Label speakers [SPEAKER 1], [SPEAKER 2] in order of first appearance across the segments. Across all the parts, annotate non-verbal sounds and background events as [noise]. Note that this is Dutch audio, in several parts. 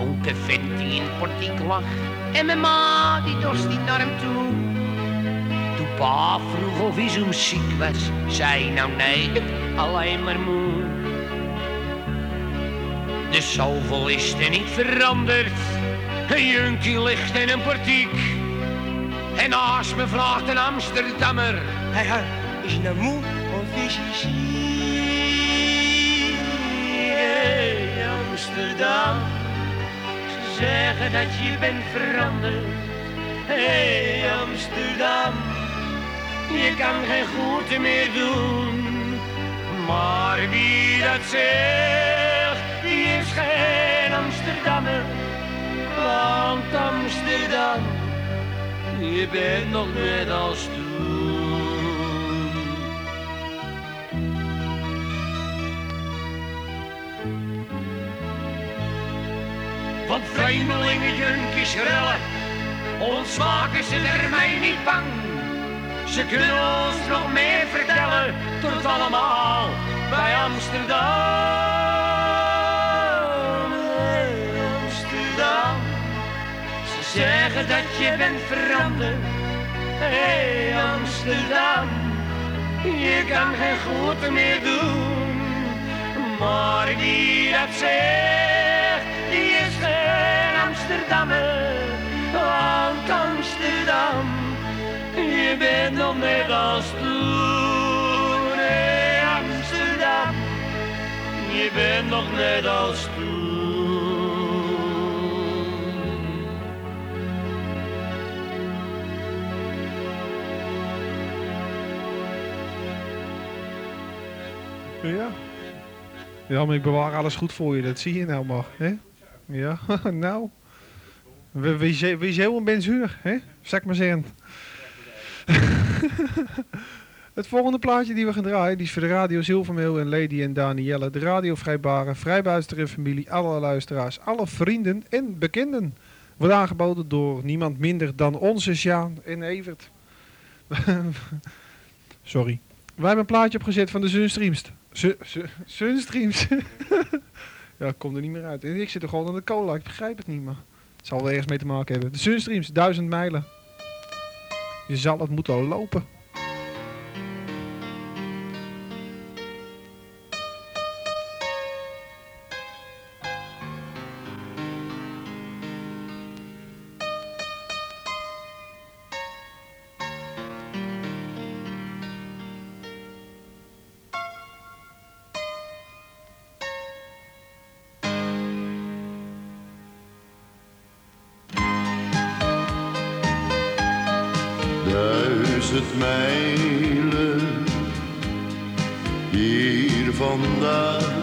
[SPEAKER 1] dronken vent die in het portiek lag. En mijn ma die dorst niet naar hem toe. Toen pa vroeg of hij zo ziek was, zei hij nou nee, alleen maar moe. De zoveel is er niet veranderd. Een junkie ligt in een portiek. En naast me vraagt een Amsterdammer.
[SPEAKER 2] Hij hij, is je nou moe of is je ziek?
[SPEAKER 1] Hey, Amsterdam. Ze zeggen dat je bent veranderd. Hey Amsterdam. Je kan geen goed meer doen. Maar wie dat zegt, die is geen Amsterdammer. Want Amsterdam, je bent nog net als toen. Van vreemdelingen, junkies, rellen, ons maken ze ermee niet bang. Ze kunnen ons nog meer vertellen, tot allemaal bij Amsterdam. Amsterdam, ze zeggen dat je bent veranderd. Hey Amsterdam, je kan geen goed meer doen. Maar wie dat zegt, die Amsterdammer. Want Amsterdam, je bent nog net als toen. Amsterdam, je bent nog net als toen.
[SPEAKER 3] Ja. Ja, maar ik bewaar alles goed voor je. Dat zie je nou maar. Hè? Ja, [laughs] nou. We, zijn- zijn wel benzuur, hè? Zeg maar zeggen. [laughs] Het volgende plaatje die we gaan draaien, die is voor de Radio Zilvermeel en Lady en Danielle. De Radio Vrijbare, Vrijbuister familie, alle luisteraars, alle vrienden en bekenden. Wordt aangeboden door niemand minder dan onze Sjaan en Evert. [laughs] Sorry. Wij hebben een plaatje opgezet van de Sunstreams. Sun- Sun- Sunstreams. [laughs] ja, ik kom er niet meer uit. En ik zit er gewoon aan de cola, ik begrijp het niet meer. Zal wel ergens mee te maken hebben. De Sunstreams, duizend mijlen. Je zal het moeten lopen.
[SPEAKER 4] Duizend mijlen hier vandaan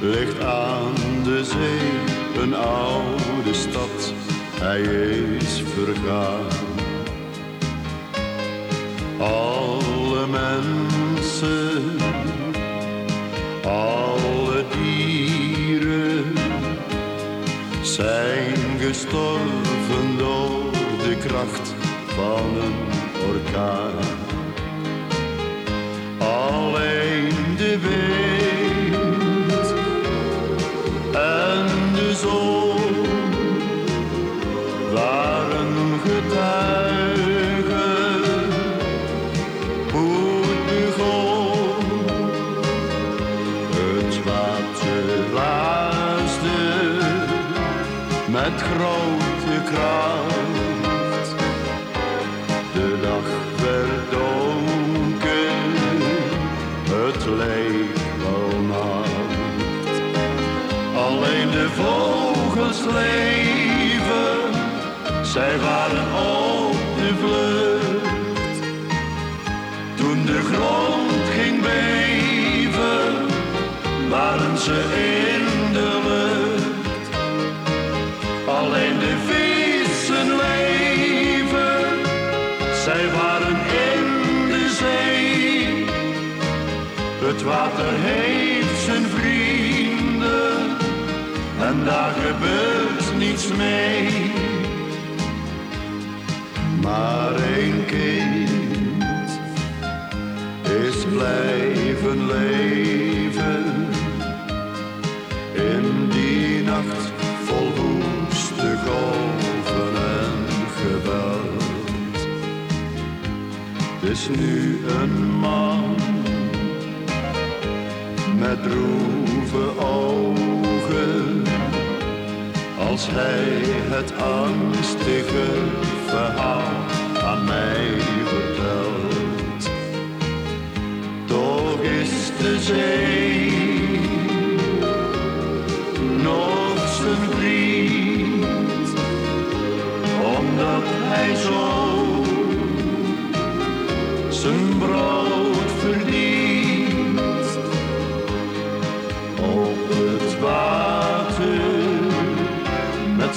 [SPEAKER 4] ligt aan de zee een oude stad, hij is vergaan. Alle mensen, alle dieren zijn gestorven door de kracht van een orkaan. Alleen de wind en de zon waren getuigen hoe het begon. Het water met grote kracht. Vogels leven, zij waren op de vlucht. Toen de grond ging beven, waren ze in de lucht. Alleen de vissen leven, zij waren in de zee. Het water heeft daar gebeurt niets mee. Maar een kind is blijven leven in die nacht vol woeste golven en geweld. Is nu een man met droeve ogen als hij het angstige verhaal aan mij vertelt, toch is de zee nog zijn vriend, omdat hij zo zijn brood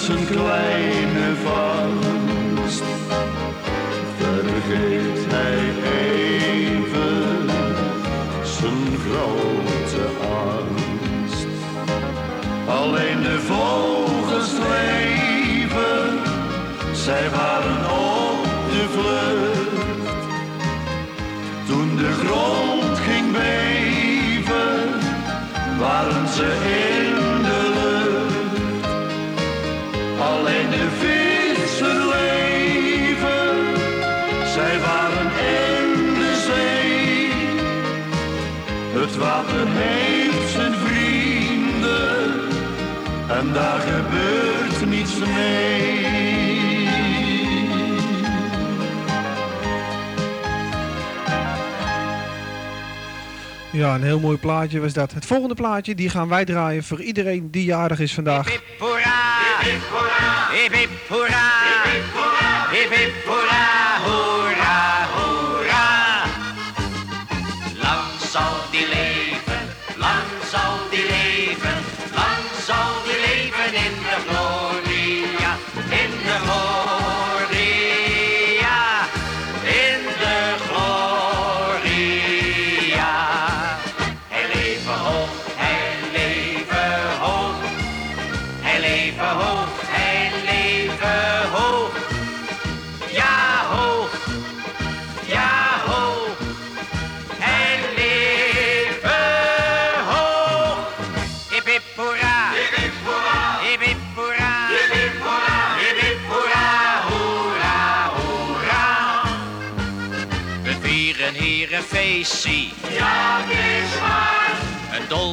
[SPEAKER 4] zijn kleine vangst vergeet en daar gebeurt niets mee.
[SPEAKER 3] Ja, een heel mooi plaatje was dat. Het volgende plaatje die gaan wij draaien voor iedereen die jarig is vandaag.
[SPEAKER 5] Hip hip hoera, hip hoera, hip hip hoera, hip hip hoera,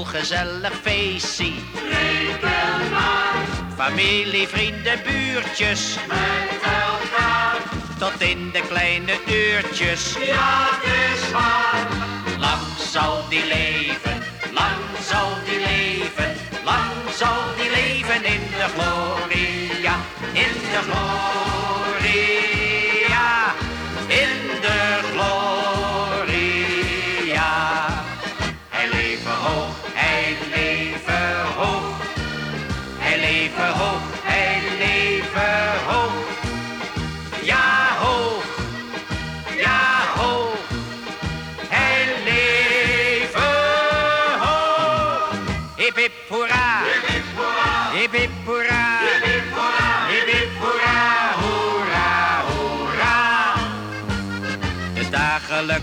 [SPEAKER 5] Een dolgezellig feestje. Reken maar. Familie, vrienden, buurtjes. Met elkaar. Tot in de kleine uurtjes. Ja, het is waar. Lang zal die leven. Lang zal die leven. Lang zal die leven in de gloria. In de gloria.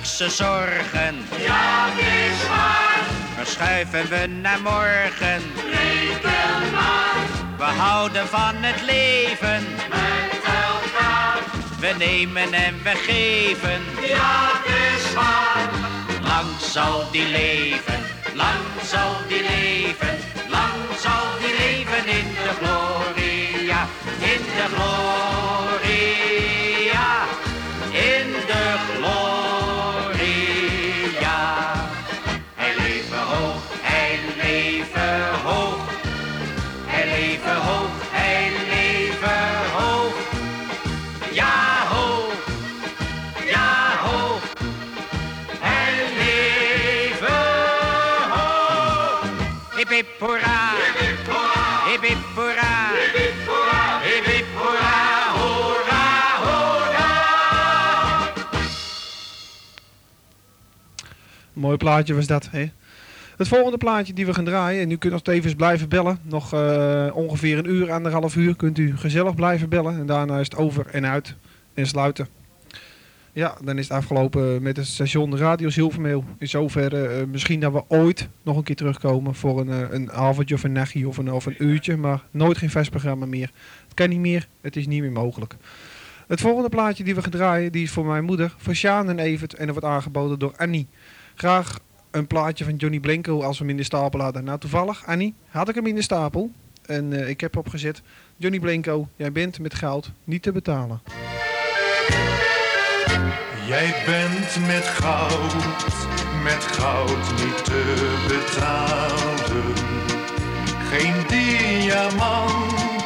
[SPEAKER 5] Dagelijkse zorgen. Ja, het is waar. Verschuiven we naar morgen. Reken maar. We houden van het leven. Met elkaar. We nemen en we geven. Ja, het is waar. Lang zal die leven. Lang zal die leven. Lang zal die leven in de gloria. In de gloria.
[SPEAKER 3] Mooi plaatje was dat. Hè? Het volgende plaatje die we gaan draaien, en u kunt nog tevens blijven bellen. Nog eh, ongeveer een uur, anderhalf uur kunt u gezellig blijven bellen. En daarna is het over en uit en sluiten. Ja, dan is het afgelopen met het station Radio Zilvermeel. In zoverre eh, misschien dat we ooit nog een keer terugkomen voor een, eh, een avondje of een nachtje of een, of een uurtje. Maar nooit geen vast programma meer. Het kan niet meer, het is niet meer mogelijk. Het volgende plaatje die we gaan draaien, die is voor mijn moeder, voor Sjaan en Evert. En dat wordt aangeboden door Annie. Graag een plaatje van Johnny Blanco als we hem in de stapel hadden. Nou, toevallig, Annie, had ik hem in de stapel. En eh, ik heb opgezet, Johnny Blanco, jij bent met goud niet te betalen.
[SPEAKER 6] Jij bent met goud, met goud niet te betalen. Geen diamant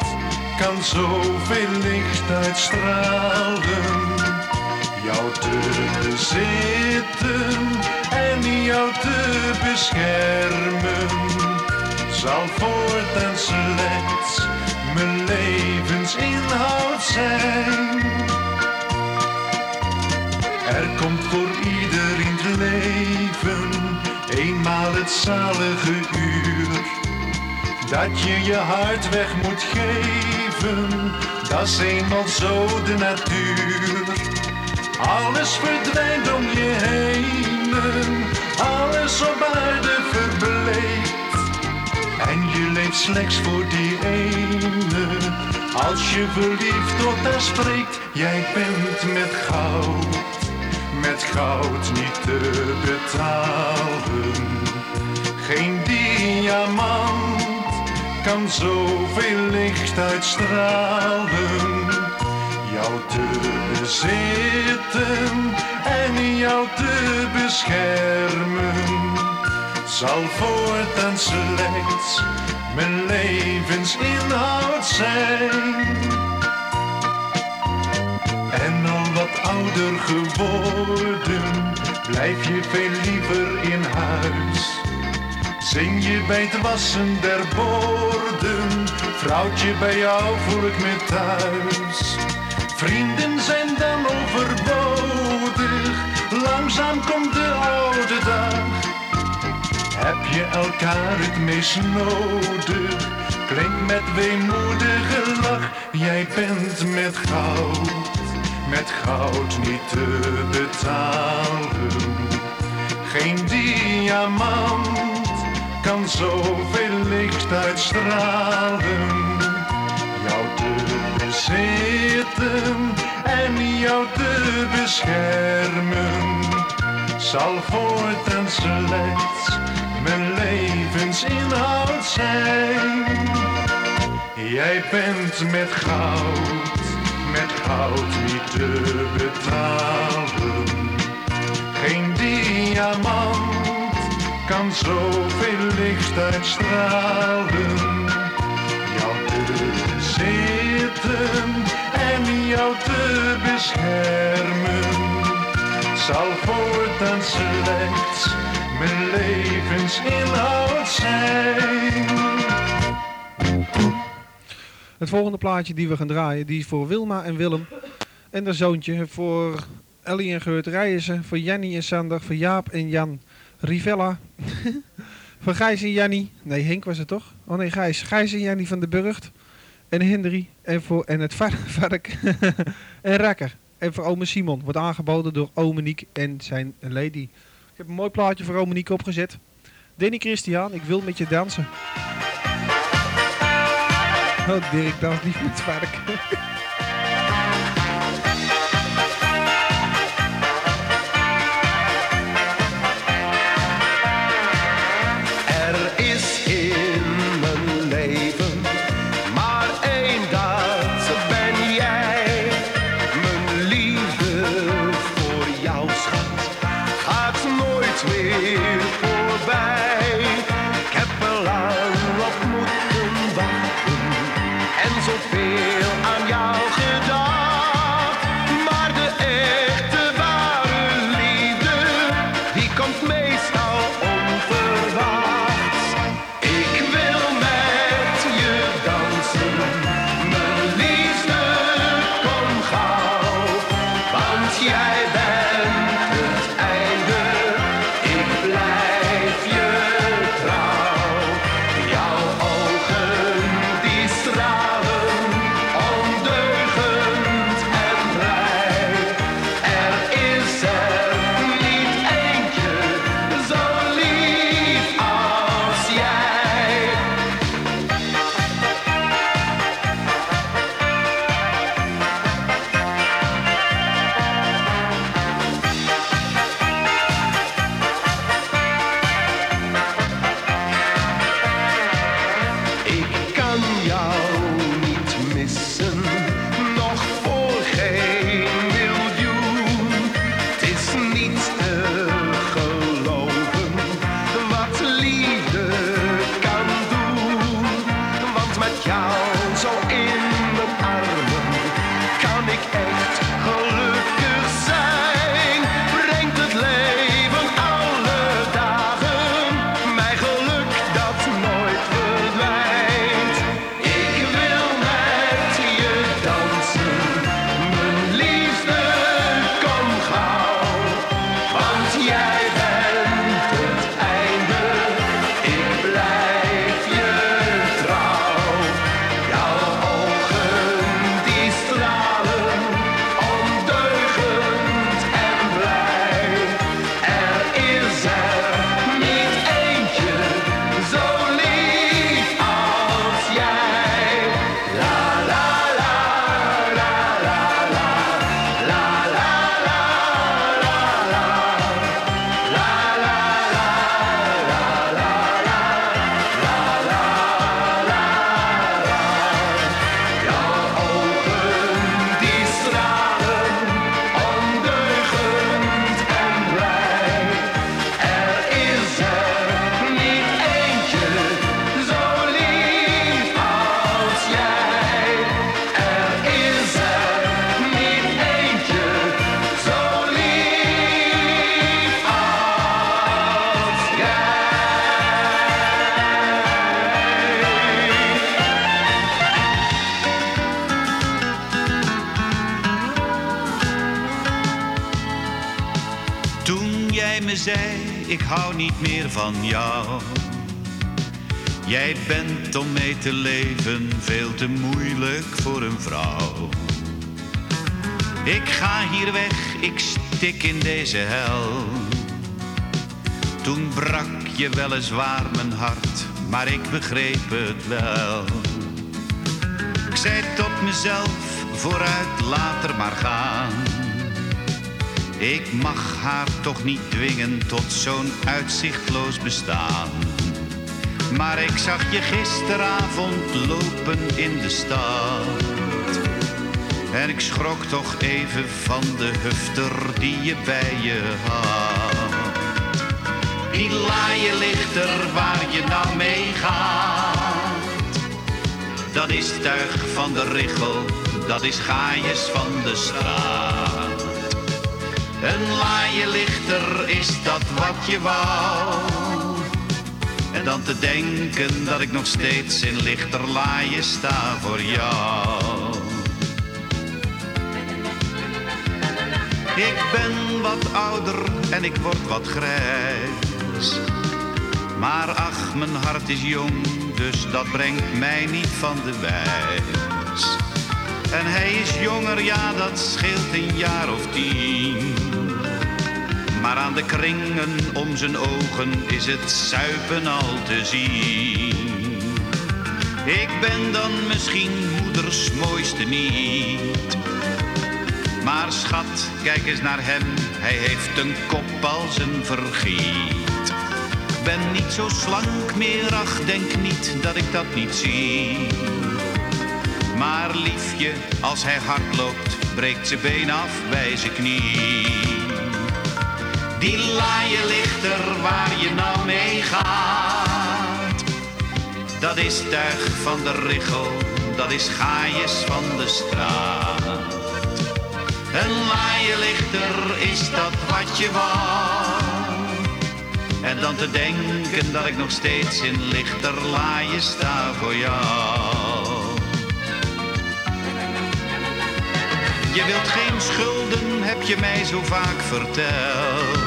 [SPEAKER 6] kan zoveel licht uitstralen. Jou te bezitten en jou te beschermen zal voortaan slechts mijn levensinhoud zijn. Er komt voor ieder in het leven eenmaal het zalige uur. Dat je je hart weg moet geven, dat is eenmaal zo de natuur. Alles verdwijnt om je heen, alles op aarde verbleekt. En je leeft slechts voor die ene, als je verliefd tot haar spreekt. Jij bent met goud met goud niet te betalen. Geen diamant kan zoveel licht uitstralen. Jou te bezitten en jou te beschermen zal voortaan slechts mijn levensinhoud zijn. En al wat ouder geworden, blijf je veel liever in huis. Zing je bij het wassen der borden, vrouwtje bij jou voel ik me thuis. Vrienden zijn dan overbodig, langzaam komt de oude dag. Heb je elkaar het meest nodig, klinkt met weemoedige lach. Jij bent met goud met goud niet te betalen. Geen diamant kan zoveel licht uitstralen. Bezitten en jou te beschermen, zal voortaan slechts mijn levensinhoud zijn. Jij bent met goud met goud niet te betalen. Geen diamant kan zoveel licht uitstralen. Jou te bezitten en jou te beschermen, zal voortaan slechts mijn levensinhoud zijn.
[SPEAKER 3] Het volgende plaatje die we gaan draaien, die is voor Wilma en Willem en haar zoontje. Voor Ellie en Geurt Rijensen, voor Jannie en Sander, voor Jaap en Jan Rivella. [laughs] voor Gijs en Jannie, nee Henk was het toch? Oh nee, Gijs. Gijs en Jannie van de Burgt. En Hendry en, voor, en het var- [laughs] vark [laughs] en Rakker. En voor ome Simon. Wordt aangeboden door Omeniek en zijn lady. Ik heb een mooi plaatje voor Omeniek opgezet. Danny Christian, ik wil met je dansen. Oh, Dirk dans niet met vark. [laughs]
[SPEAKER 7] bent om mee te leven veel te moeilijk voor een vrouw. Ik ga hier weg, ik stik in deze hel. Toen brak je weliswaar mijn hart, maar ik begreep het wel. Ik zei tot mezelf, vooruit, later maar gaan. Ik mag haar toch niet dwingen tot zo'n uitzichtloos bestaan. Maar ik zag je gisteravond lopen in de stad. En ik schrok toch even van de hufter die je bij je had. Die laaie lichter waar je nou mee gaat. Dat is tuig van de richel, dat is gaaiers van de straat. Een laaie lichter, is dat wat je wou? Dan te denken dat ik nog steeds in lichterlaaien sta voor jou. Ik ben wat ouder en ik word wat grijs. Maar ach, mijn hart is jong, dus dat brengt mij niet van de wijs. En hij is jonger, ja, dat scheelt een jaar of tien. Maar aan de kringen om zijn ogen is het zuipen al te zien. Ik ben dan misschien moeders mooiste niet. Maar schat, kijk eens naar hem, hij heeft een kop als een vergiet. Ben niet zo slank meer, ach, denk niet dat ik dat niet zie. Maar liefje, als hij hard loopt, breekt zijn been af bij zijn knie. Die laaie lichter waar je nou mee gaat. Dat is tuig van de richel, dat is gaaiers van de straat. Een laaie lichter, is dat wat je wou? En dan te denken dat ik nog steeds in lichterlaaien sta voor jou. Je wilt geen schulden, heb je mij zo vaak verteld.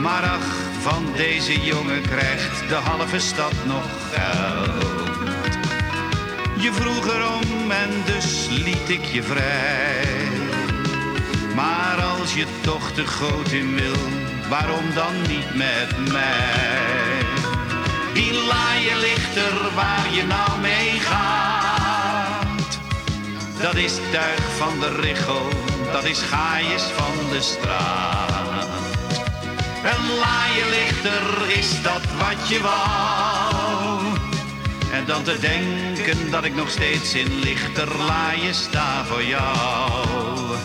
[SPEAKER 7] Maar ach, van deze jongen krijgt de halve stad nog geld. Je vroeg erom en dus liet ik je vrij. Maar als je toch de goot in wil, waarom dan niet met mij? Die laaie lichter waar je nou mee gaat. Dat is tuig van de richel, dat is gaaiers van de straat. Een laaie lichter, is dat wat je wou? En dan te denken dat ik nog steeds in lichterlaaien sta voor jou.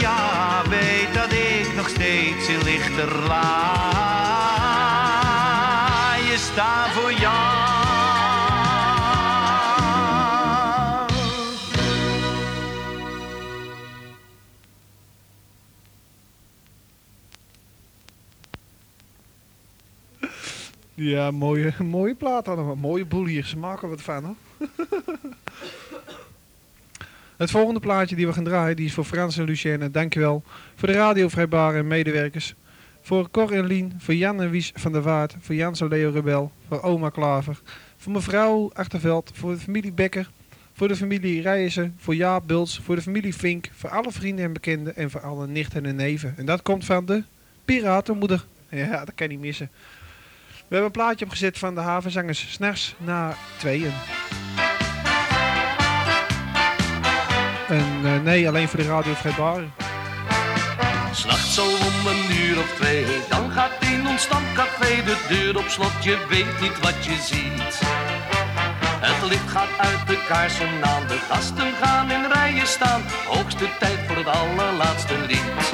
[SPEAKER 7] Ja, weet dat ik nog steeds in lichterlaaien sta voor jou.
[SPEAKER 3] Ja, mooie, [laughs] mooie plaat allemaal. Mooie boel hier. Ze maken wat van, hoor. [laughs] Het volgende plaatje die we gaan draaien, die is voor Frans en Lucienne. Dankjewel. Voor de radiovrijbaren en medewerkers. Voor Cor en Lien, voor Jan en Wies van der Waard, voor Jans en Leo Rebel, voor oma Klaver, voor mevrouw Achterveld, voor de familie Bekker, voor de familie Rijen, voor Jaap Bults, voor de familie Vink, voor alle vrienden en bekenden en voor alle nichten en neven. En dat komt van de Piratenmoeder. Ja, dat kan niet missen. We hebben een plaatje opgezet van de havenzangers s'nachts na tweeën. En eh, nee, alleen voor de radio vrijbaren.
[SPEAKER 8] S'nachts zo om een uur of twee, dan gaat in ons stamcafé de deur op slot. Je weet niet wat je ziet. Het licht gaat uit de kaarsen aan, de gasten gaan in rijen staan. Hoogste tijd voor het allerlaatste lied.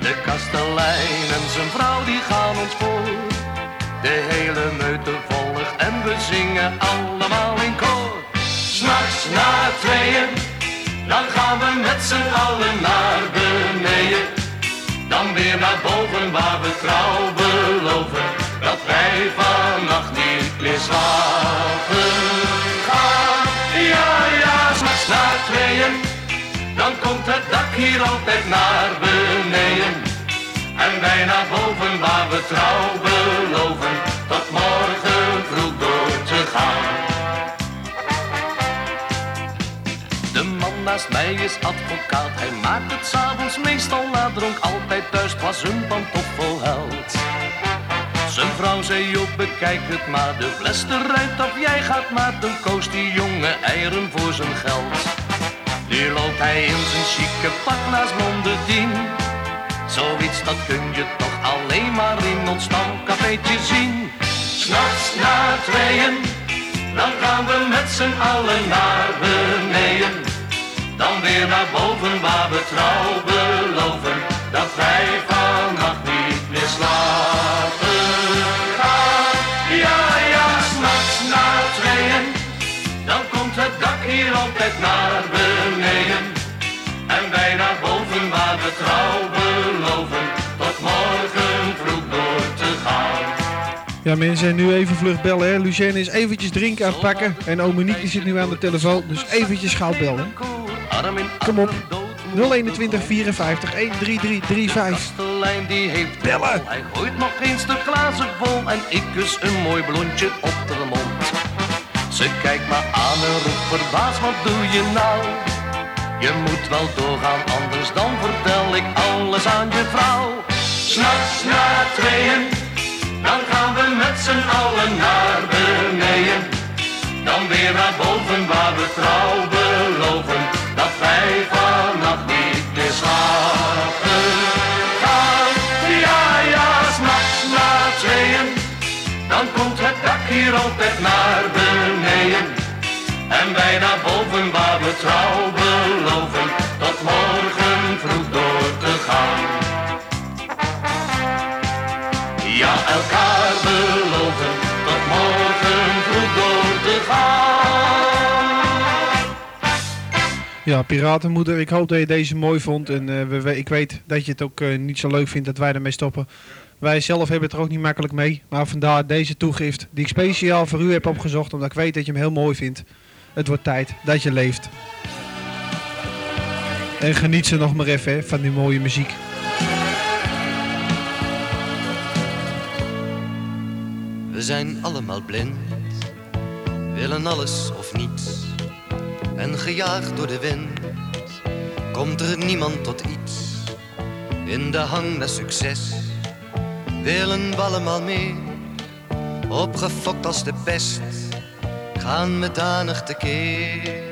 [SPEAKER 8] De kastelein en zijn vrouw die gaan ons voor. De hele meute volgt en we zingen allemaal in koor. S'nachts na tweeën, dan gaan we met z'n allen naar beneden. Dan weer naar boven waar we trouw beloven dat wij vannacht niet meer slapen gaan. Ja, ja, s'nachts na tweeën, dan komt het dak hier altijd naar beneden. En bijna we trouw beloven mij is advocaat, hij maakt het s'avonds meestal na dronk altijd thuis, was een pantoffelheld. Zijn vrouw zei op, bekijk het maar, de fles eruit of jij gaat maar, dan koos die jonge eieren voor zijn geld. Nu loopt hij in zijn chique pak naast Blondedien. Zoiets dat kun je toch alleen maar in ons stamcafeetje zien. S'nachts na tweeën, dan gaan we met z'n allen naar beneden. Dan weer naar boven waar we trouw beloven dat wij vannacht niet meer slapen gaan. Ja, ja, s'nachts na tweeën, dan komt het dak hier altijd naar
[SPEAKER 3] Ja mensen, nu even vlug bellen hè. Lucien is eventjes drinken aan het pakken. En ome Niek die zit nu aan de telefoon. Dus eventjes gauw bellen. Kom op. 021 54 13335.
[SPEAKER 8] kastelein die heeft
[SPEAKER 3] Bellen.
[SPEAKER 8] Hij gooit nog eens de glazen vol en ik kus een mooi blondje op de mond. Ze kijkt me aan en roept verbaasd, wat doe je nou? Je moet wel doorgaan, anders dan vertel ik alles aan je vrouw. S'nachts na tweeën, dan gaan we met z'n allen naar beneden. Dan weer naar boven waar we trouw beloven Ja,
[SPEAKER 3] Piratenmoeder, ik hoop dat je deze mooi vond. En eh, we, ik weet dat je het ook eh, niet zo leuk vindt dat wij ermee stoppen. Wij zelf hebben het er ook niet makkelijk mee. Maar vandaar deze toegift die ik speciaal voor u heb opgezocht. Omdat ik weet dat je hem heel mooi vindt. Het wordt tijd dat je leeft. En geniet ze nog maar even van die mooie muziek.
[SPEAKER 9] We zijn allemaal blind, willen alles of niets. En gejaagd door de wind, komt er niemand tot iets. In de hang naar succes, willen we allemaal mee. Opgefokt als de pest, gaan met danig tekeer.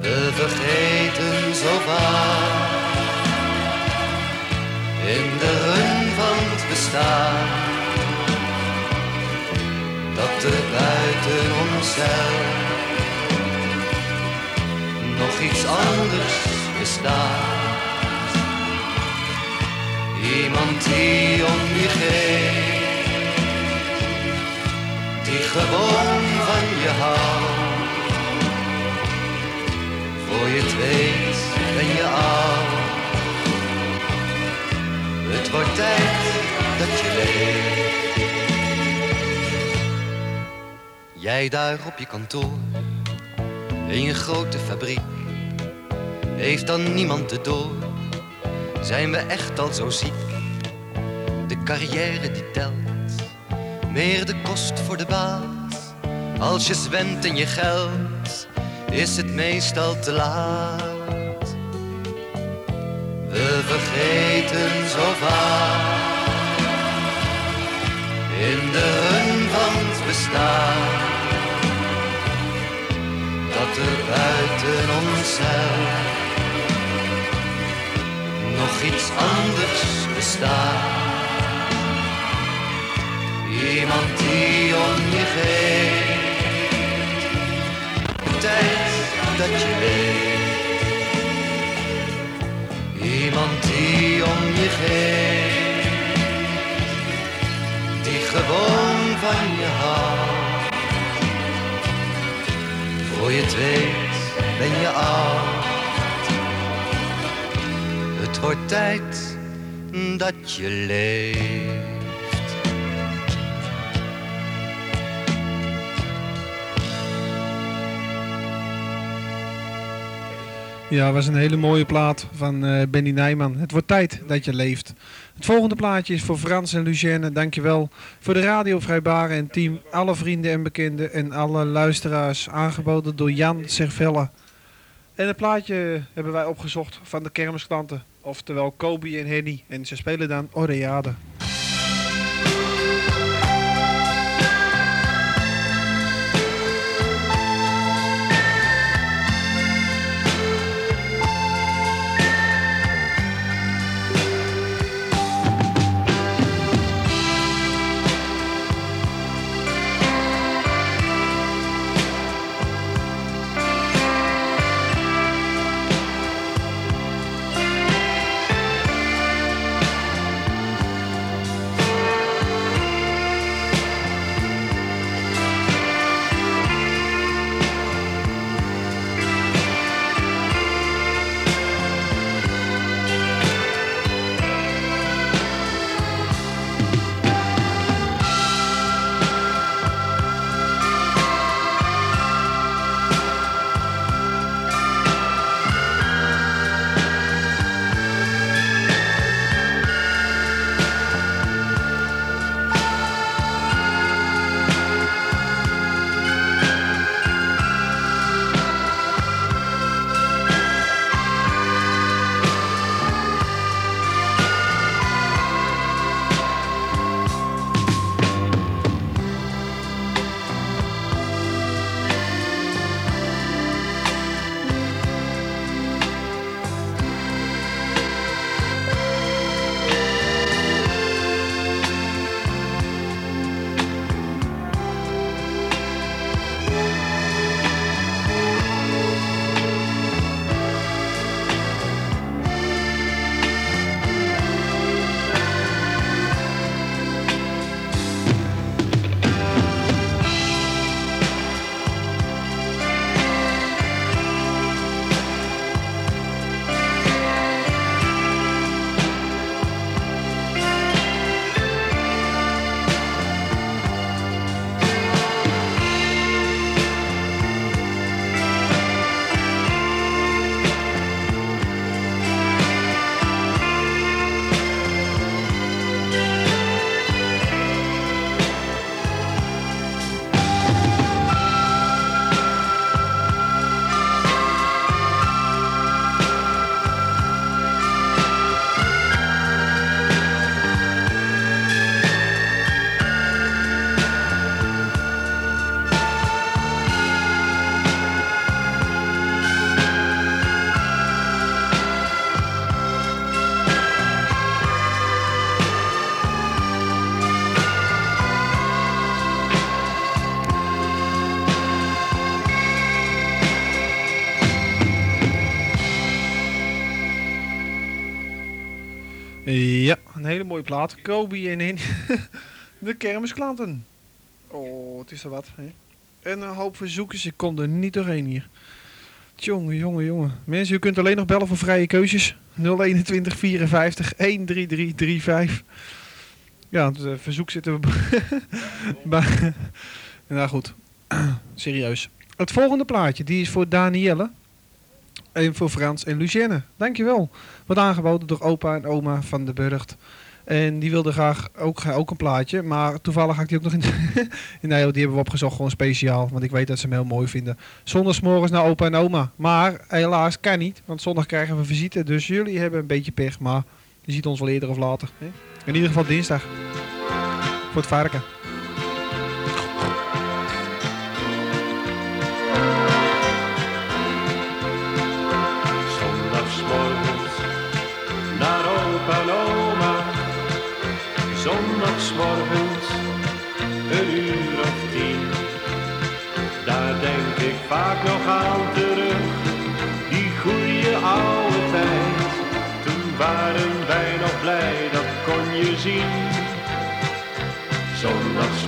[SPEAKER 9] We vergeten zo vaak in de run van het bestaan dat er buiten onszelf nog iets anders bestaat. Iemand die om je geeft, die gewoon van je houdt. Voor je het ben je oud. Het wordt tijd dat je leeft. Jij daar op je kantoor, in je grote fabriek. Heeft dan niemand het door? Zijn we echt al zo ziek? De carrière die telt, meer de kost voor de baas. Als je zwemt in je geld, is het meestal te laat. We vergeten zo vaak in de run van bestaan dat er buiten onszelf nog iets anders bestaat. Iemand die om je geeft, tijd dat je leeft. Iemand die om je geeft, die gewoon van je houdt. Voor je het weet ben je oud. Het wordt tijd dat je leeft.
[SPEAKER 3] Ja, was een hele mooie plaat van eh, Benny Nijman. Het wordt tijd dat je leeft. Het volgende plaatje is voor Frans en Lucienne. Dankjewel voor de Radio Vrijbaren en team. Alle vrienden en bekenden en alle luisteraars. Aangeboden door Jan Servelle. En het plaatje hebben wij opgezocht van de kermisklanten. Oftewel Kobe en Henny. En ze spelen dan Oreade. Mooie plaat. Kobe en in [laughs] de kermisklanten. Oh, het is er wat. Hè? En een hoop verzoekers. Ik kom er niet doorheen hier. Jongen, jongen, jongen. Mensen, u kunt alleen nog bellen voor vrije keuzes. 021 54 13335. Ja, het eh, verzoek zitten we [laughs] bij. nou goed, [clears throat] serieus. Het volgende plaatje, die is voor Danielle. En voor Frans en Lucienne. Dankjewel. Wordt aangeboden door opa en oma van de Burgt. En die wilde graag ook, ook een plaatje. Maar toevallig ga ik die ook nog in... in [laughs] nee, die hebben we opgezocht gewoon speciaal. Want ik weet dat ze hem heel mooi vinden. Zondagsmorgens naar opa en oma. Maar helaas kan niet. Want zondag krijgen we visite. Dus jullie hebben een beetje pech. Maar je ziet ons wel eerder of later. Hè? In ieder geval dinsdag. Voor het varken.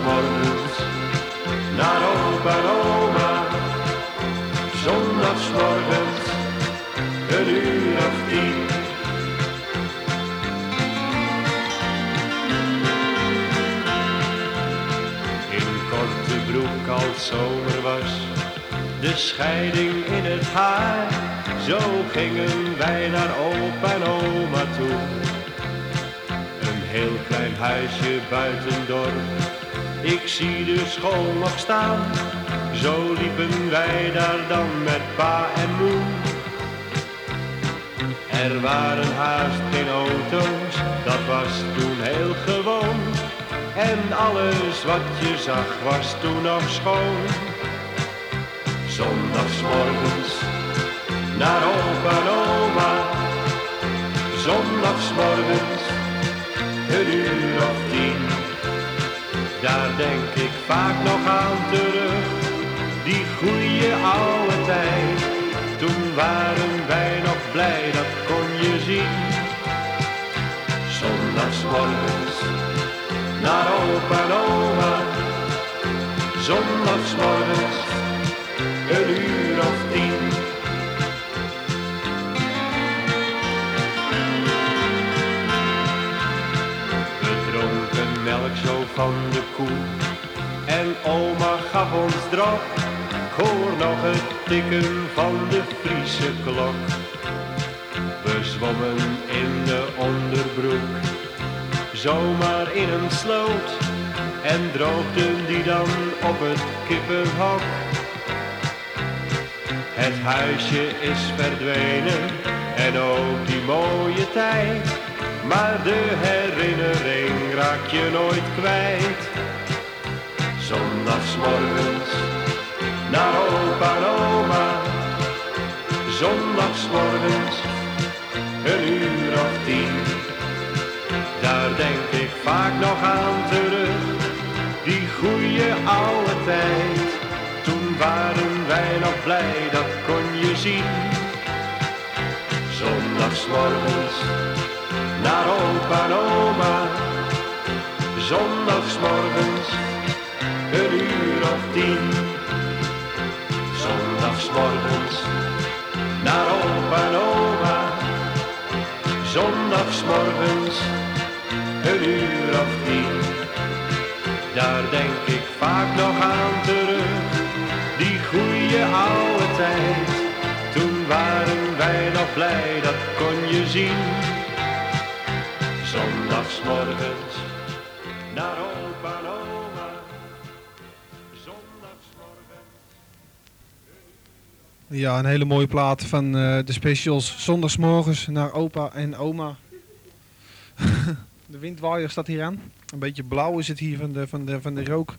[SPEAKER 10] Naar opa en oma. Zondagsmorgens een uur of tien. In korte broek als zomer was, de scheiding in het haar.
[SPEAKER 11] Zo gingen wij naar opa en oma toe. Een heel klein huisje buiten dorp. Ik zie de school nog staan. Zo liepen wij daar dan met pa en moe. Er waren haast geen auto's, dat was toen heel gewoon. En alles wat je zag was toen nog schoon. Zondagsmorgens naar opa en oma. Zondagsmorgens een uur of tien. Daar denk ik vaak nog aan terug, die goede oude tijd. Toen waren wij nog blij, dat kon je zien. Zondagsmorgens naar opa en oma. Zondagsmorgens en oma gaf ons drop. Ik hoor nog het tikken van de Friese klok. We zwommen in de onderbroek, zomaar in een sloot. En droogden die dan op het kippenhok. Het huisje is verdwenen en ook die mooie tijd. Maar de herinnering raak je nooit kwijt. Zondagsmorgens naar opa en oma. Zondagsmorgens een uur of tien. Daar denk ik vaak nog aan terug, die goede oude tijd. Toen waren wij nog blij, dat kon je zien. Zondagsmorgens naar opa en oma. Zondagsmorgens een uur of tien. Zondagsmorgens naar opa en oma. Zondagsmorgens een uur of tien. Daar denk ik vaak nog aan terug, die goede oude tijd. Toen waren wij nog blij, dat kon je zien. Zondagsmorgens naar opa.
[SPEAKER 3] Ja, een hele mooie plaat van eh, de specials. Zondagsmorgens naar opa en oma. [laughs] de windwaaier staat hier aan. Een beetje blauw is het hier van de, van de, van de rook.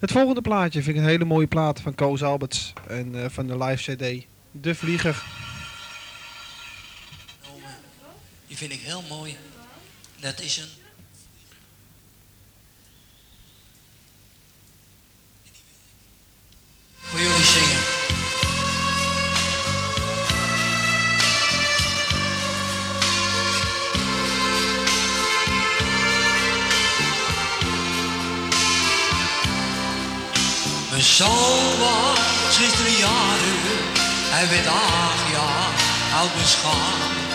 [SPEAKER 3] Het volgende plaatje vind ik een hele mooie plaat van Koos Alberts. En eh, van de live cd. De Vlieger.
[SPEAKER 12] Die vind ik heel mooi. Dat is een. Voor zingen. Mijn zoon was gisteren jaren, hij werd acht jaar oud beschaamd.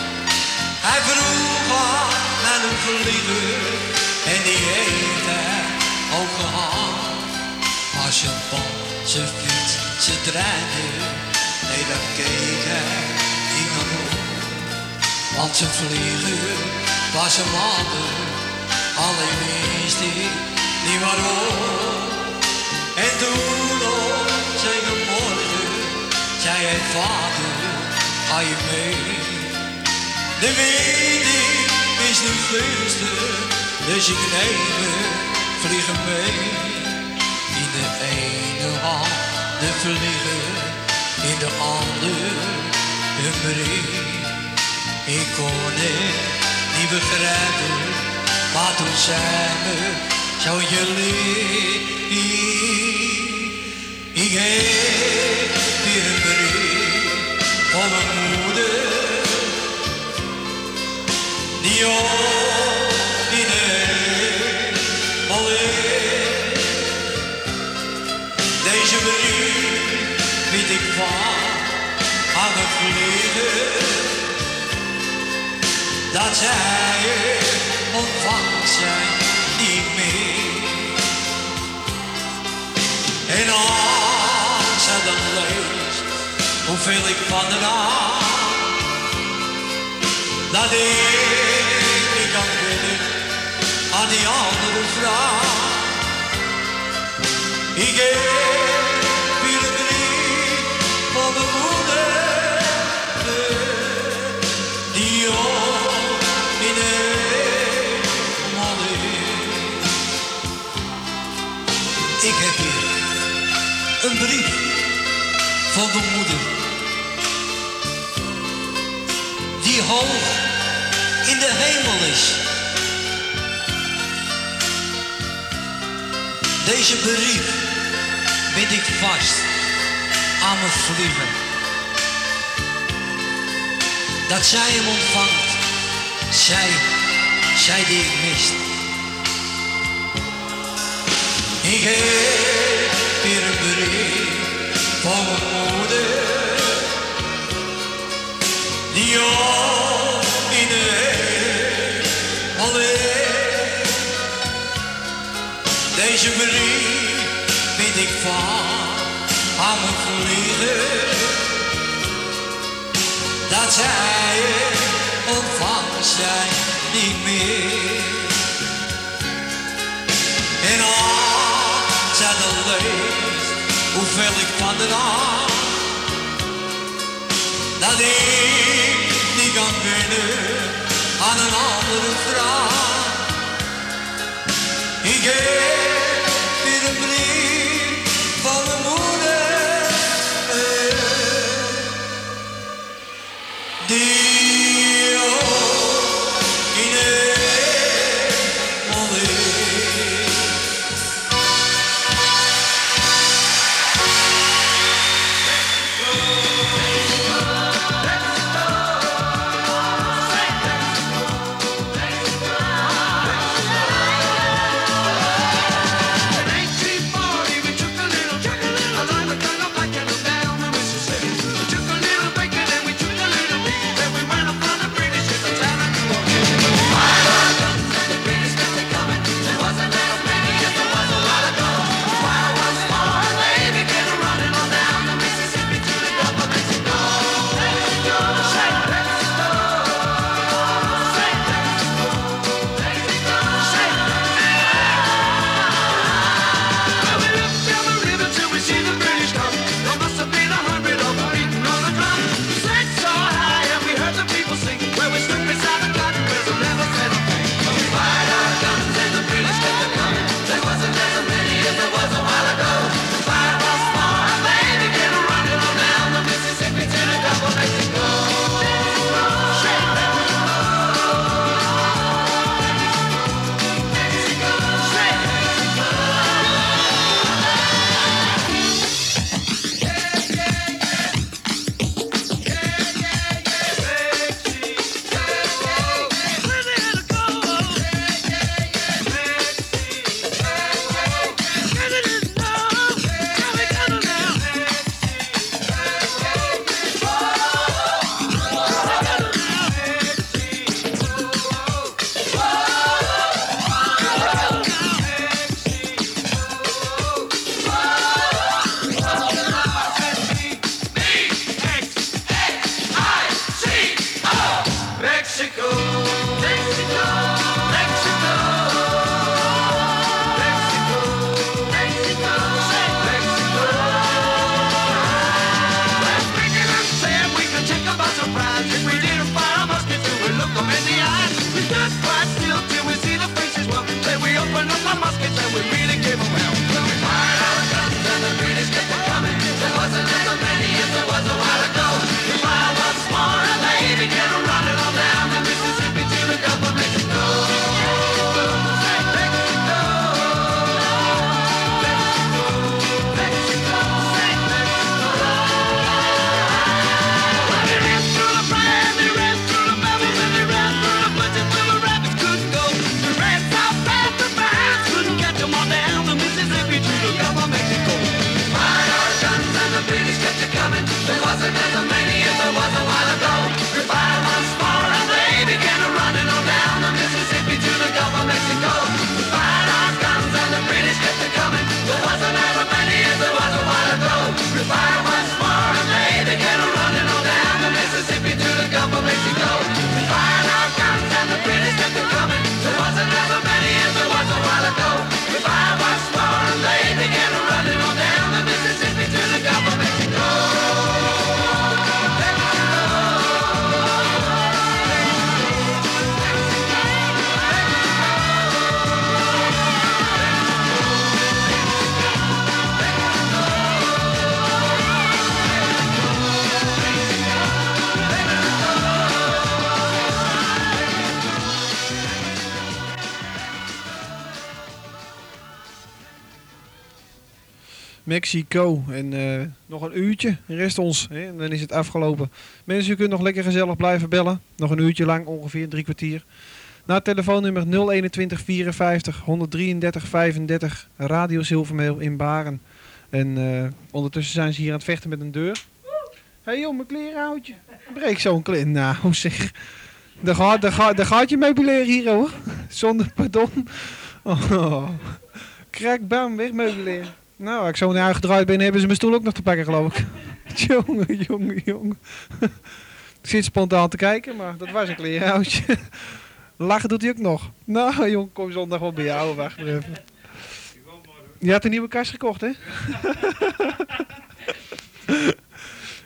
[SPEAKER 12] Hij vroeg aan naar een vlieger en die heeft hij ook gehad. Maar zijn bal, zijn fiets, zijn treinen, nee dat keek hij niet naar op. Want zijn vlieger was een ander, alleen wist hij niet waarom. En toen op zeker morgen zei hij vader, ga je mee? De wind is nu gunstig, dus ik neem het vliegen mee. In de ene hand de vlieger, in de andere een brief. Ik kon het niet begrijpen, maar toen zei me, zou je lief. Ik heb weer een brief van moeder. Die op in hemel is. Deze brief weet ik van aan het vliegen. Dat zij ontvangt zij En als zij dan leest hoeveel ik van de naam. Dat ik niet kan winnen aan die andere vrouw. Ik een brief van de moeder, die hoog in de hemel is. Deze brief bind ik vast aan mijn vlieger. Dat zij hem ontvangt, zij, zij die ik mist. Deze brief bind ik vast aan mijn vliegen. Dat zij het ontvangt, zij niet meer. En als zij dan leest hoeveel ik van de dat ik niet kan winnen aan een
[SPEAKER 3] Mexico. En eh, nog een uurtje rest ons. Hè? En dan is het afgelopen. Mensen, u kunt nog lekker gezellig blijven bellen. Nog een uurtje lang, ongeveer drie kwartier. Naar telefoonnummer 021 54 133 35 Radio Zilvermeel in Baren. En eh, ondertussen zijn ze hier aan het vechten met een deur. Hé hey joh, mijn klerenhoutje. Breek zo'n klein. Nou zeg. Daar gaat, daar, gaat, daar gaat je meubileren hier hoor. Zonder pardon. Oh. Krak, bam, weg meubileren. Nou, als ik zo naar huis gedraaid ben, hebben ze mijn stoel ook nog te pakken geloof ik. [laughs] jongen, jongen, jongen. [laughs] ik zit spontaan te kijken, maar dat was een klerenhoutje. [laughs] Lachen doet hij ook nog. Nou jong, kom zondag wel bij jou. Wacht maar even. Je had een nieuwe kast gekocht, hè?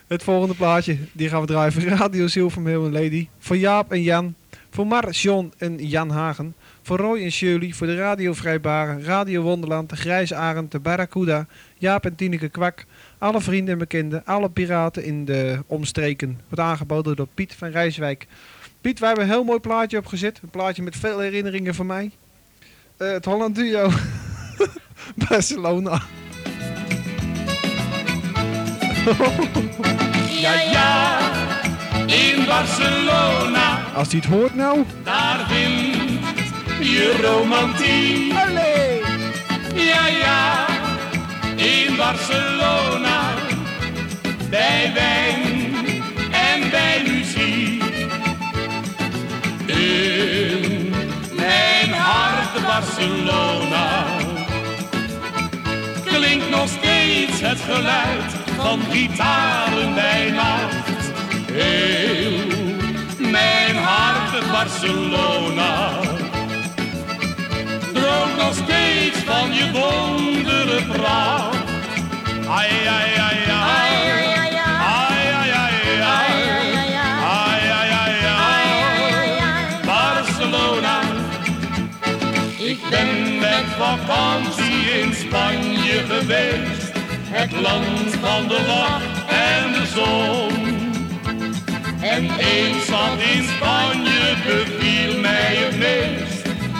[SPEAKER 3] Het volgende plaatje, die gaan we draaien voor Radio Zilvermeel en Lady. Voor Jaap en Jan. Voor Mar, John en Jan Hagen. Voor Roy en Shirley. Voor de Radio Vrijbaren. Radio Wonderland. De Grijze Arend. De Barracuda. Jaap en Tineke Kwak. Alle vrienden en bekenden. Alle piraten in de omstreken. Wordt aangeboden door Piet van Rijswijk. Piet, wij hebben een heel mooi plaatje opgezet. Een plaatje met veel herinneringen van mij. Eh, het Holland Duo. [laughs] Barcelona.
[SPEAKER 13] Ja, ja, in Barcelona,
[SPEAKER 3] Als hij het hoort nou.
[SPEAKER 13] daar vind je romantiek. Ja, ja, in Barcelona, bij wijn en bij muziek. In mijn hart Barcelona klinkt nog steeds het geluid van gitaren bij nacht. Heel mijn hart Barcelona droomt nog steeds van je wondere pracht. Ai, ai, ai, ai. Ik ben met vakantie in Spanje geweest. Het land van de wacht en de zon. En eens wat in Spanje beviel mij het meest.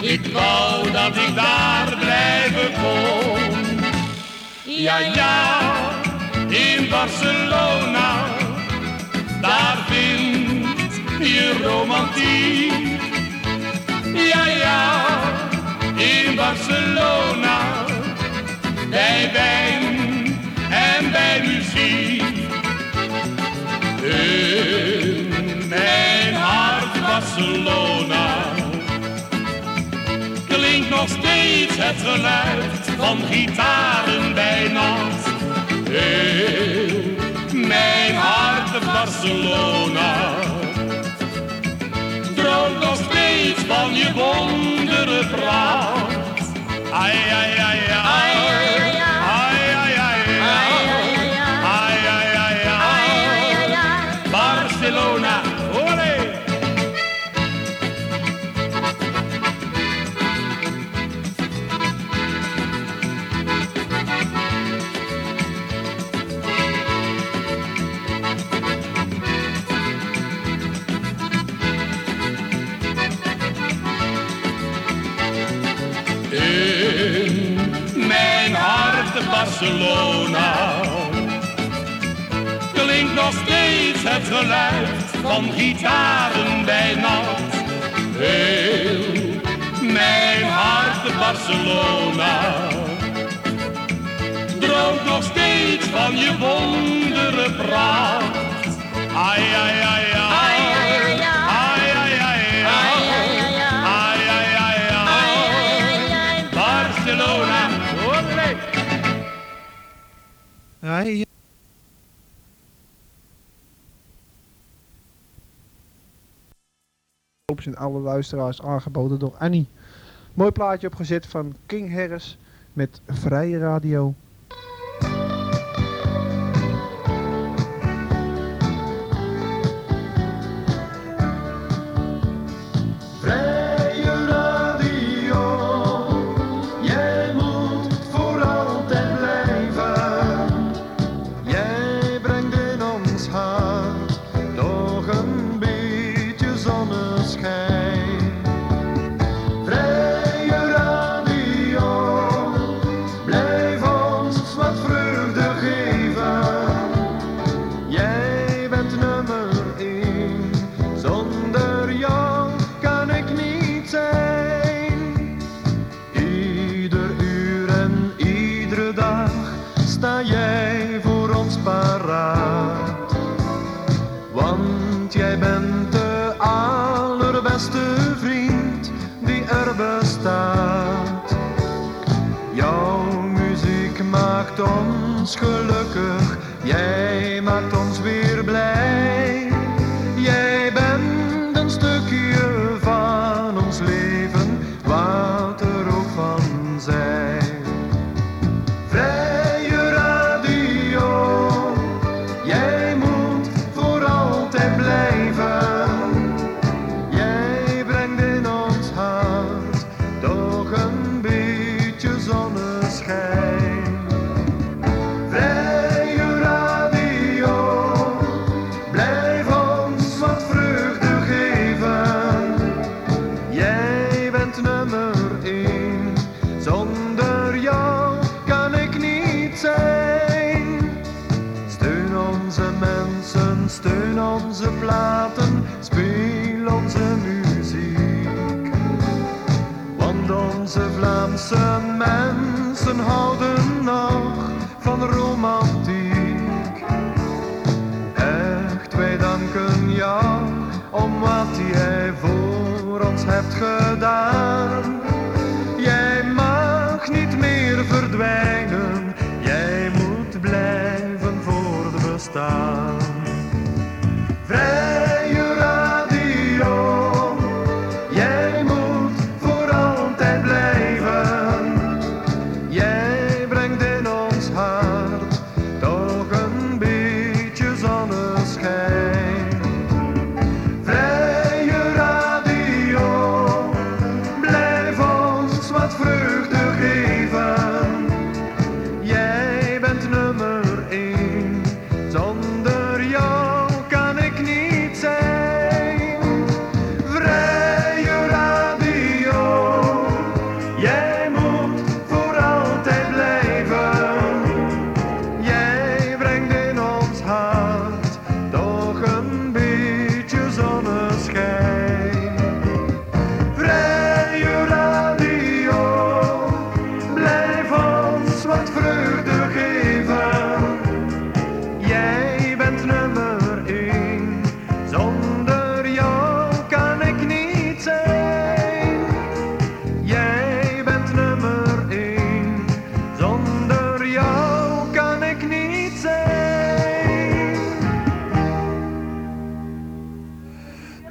[SPEAKER 13] Ik wou dat ik daar blijven kon. Ja, ja, in Barcelona, daar vind je romantiek. Ja, ja, in Barcelona, bij wijn en bij muziek. In mijn hart Barcelona nog steeds het geluid van gitaren bij nacht. Heel mijn hart Barcelona droomt nog steeds van je wondere pracht. Ai, ai, ai, ai. Ai, ai, ai. Ai, Barcelona klinkt nog steeds het geluid van gitaren bij nacht. Heel mijn hart Barcelona droomt nog steeds van je wondere pracht. Ai. Ai, ai,
[SPEAKER 3] Hij zijn alle luisteraars aangeboden door Annie. Mooi plaatje opgezet van King Harris met Vrije Radio.
[SPEAKER 14] Gelukkig, jij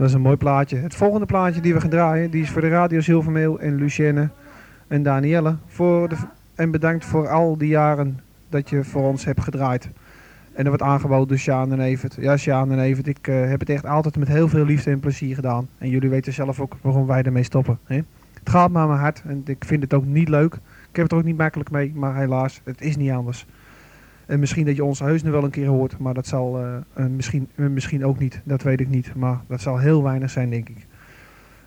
[SPEAKER 3] Dat is een mooi plaatje. Het volgende plaatje die we gaan draaien, die is voor de Radio Zilvermeel en Lucienne en Danielle. Voor de, en bedankt voor al die jaren dat je voor ons hebt gedraaid. En er wordt aangeboden door Sjaan en Evert. Ja, Sjaan en Evert, ik eh, heb het echt altijd met heel veel liefde en plezier gedaan. En jullie weten zelf ook waarom wij ermee stoppen. Hè? Het gaat maar mijn hart en ik vind het ook niet leuk. Ik heb het ook niet makkelijk mee, maar helaas, het is niet anders. En misschien dat je ons heus nu wel een keer hoort, maar dat zal eh, eh, misschien, eh, misschien ook niet. Dat weet ik niet, maar dat zal heel weinig zijn, denk ik.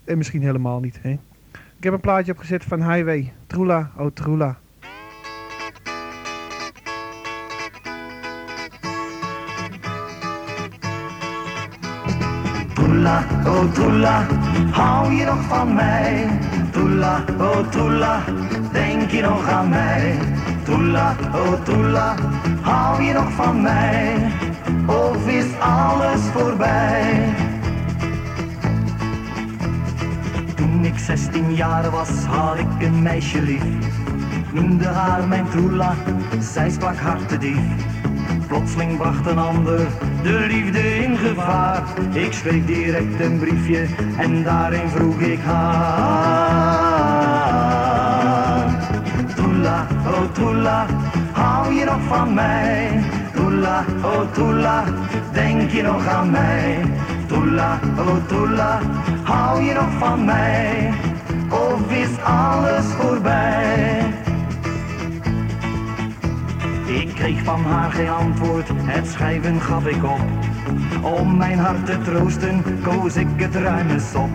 [SPEAKER 3] En misschien helemaal niet. Hè? Ik heb een plaatje opgezet van Highway. Trula, oh Trula.
[SPEAKER 15] Troela, oh troela, hou je nog van mij? Troela, oh troela, denk je nog aan mij? Troela, oh troela, hou je nog van mij? Of is alles voorbij? Toen ik 16 jaar was, had ik een meisje lief. Noemde haar mijn troela, zij sprak hard te dief. Plotseling bracht een ander de liefde in gevaar. Ik schreef direct een briefje en daarin vroeg ik haar. Troela, oh troela, hou je nog van mij? Troela, oh troela, denk je nog aan mij? Troela, oh troela, hou je nog van mij? Of is alles voorbij? Ik kreeg van haar geen antwoord, het schrijven gaf ik op. Om mijn hart te troosten, koos ik het ruime op.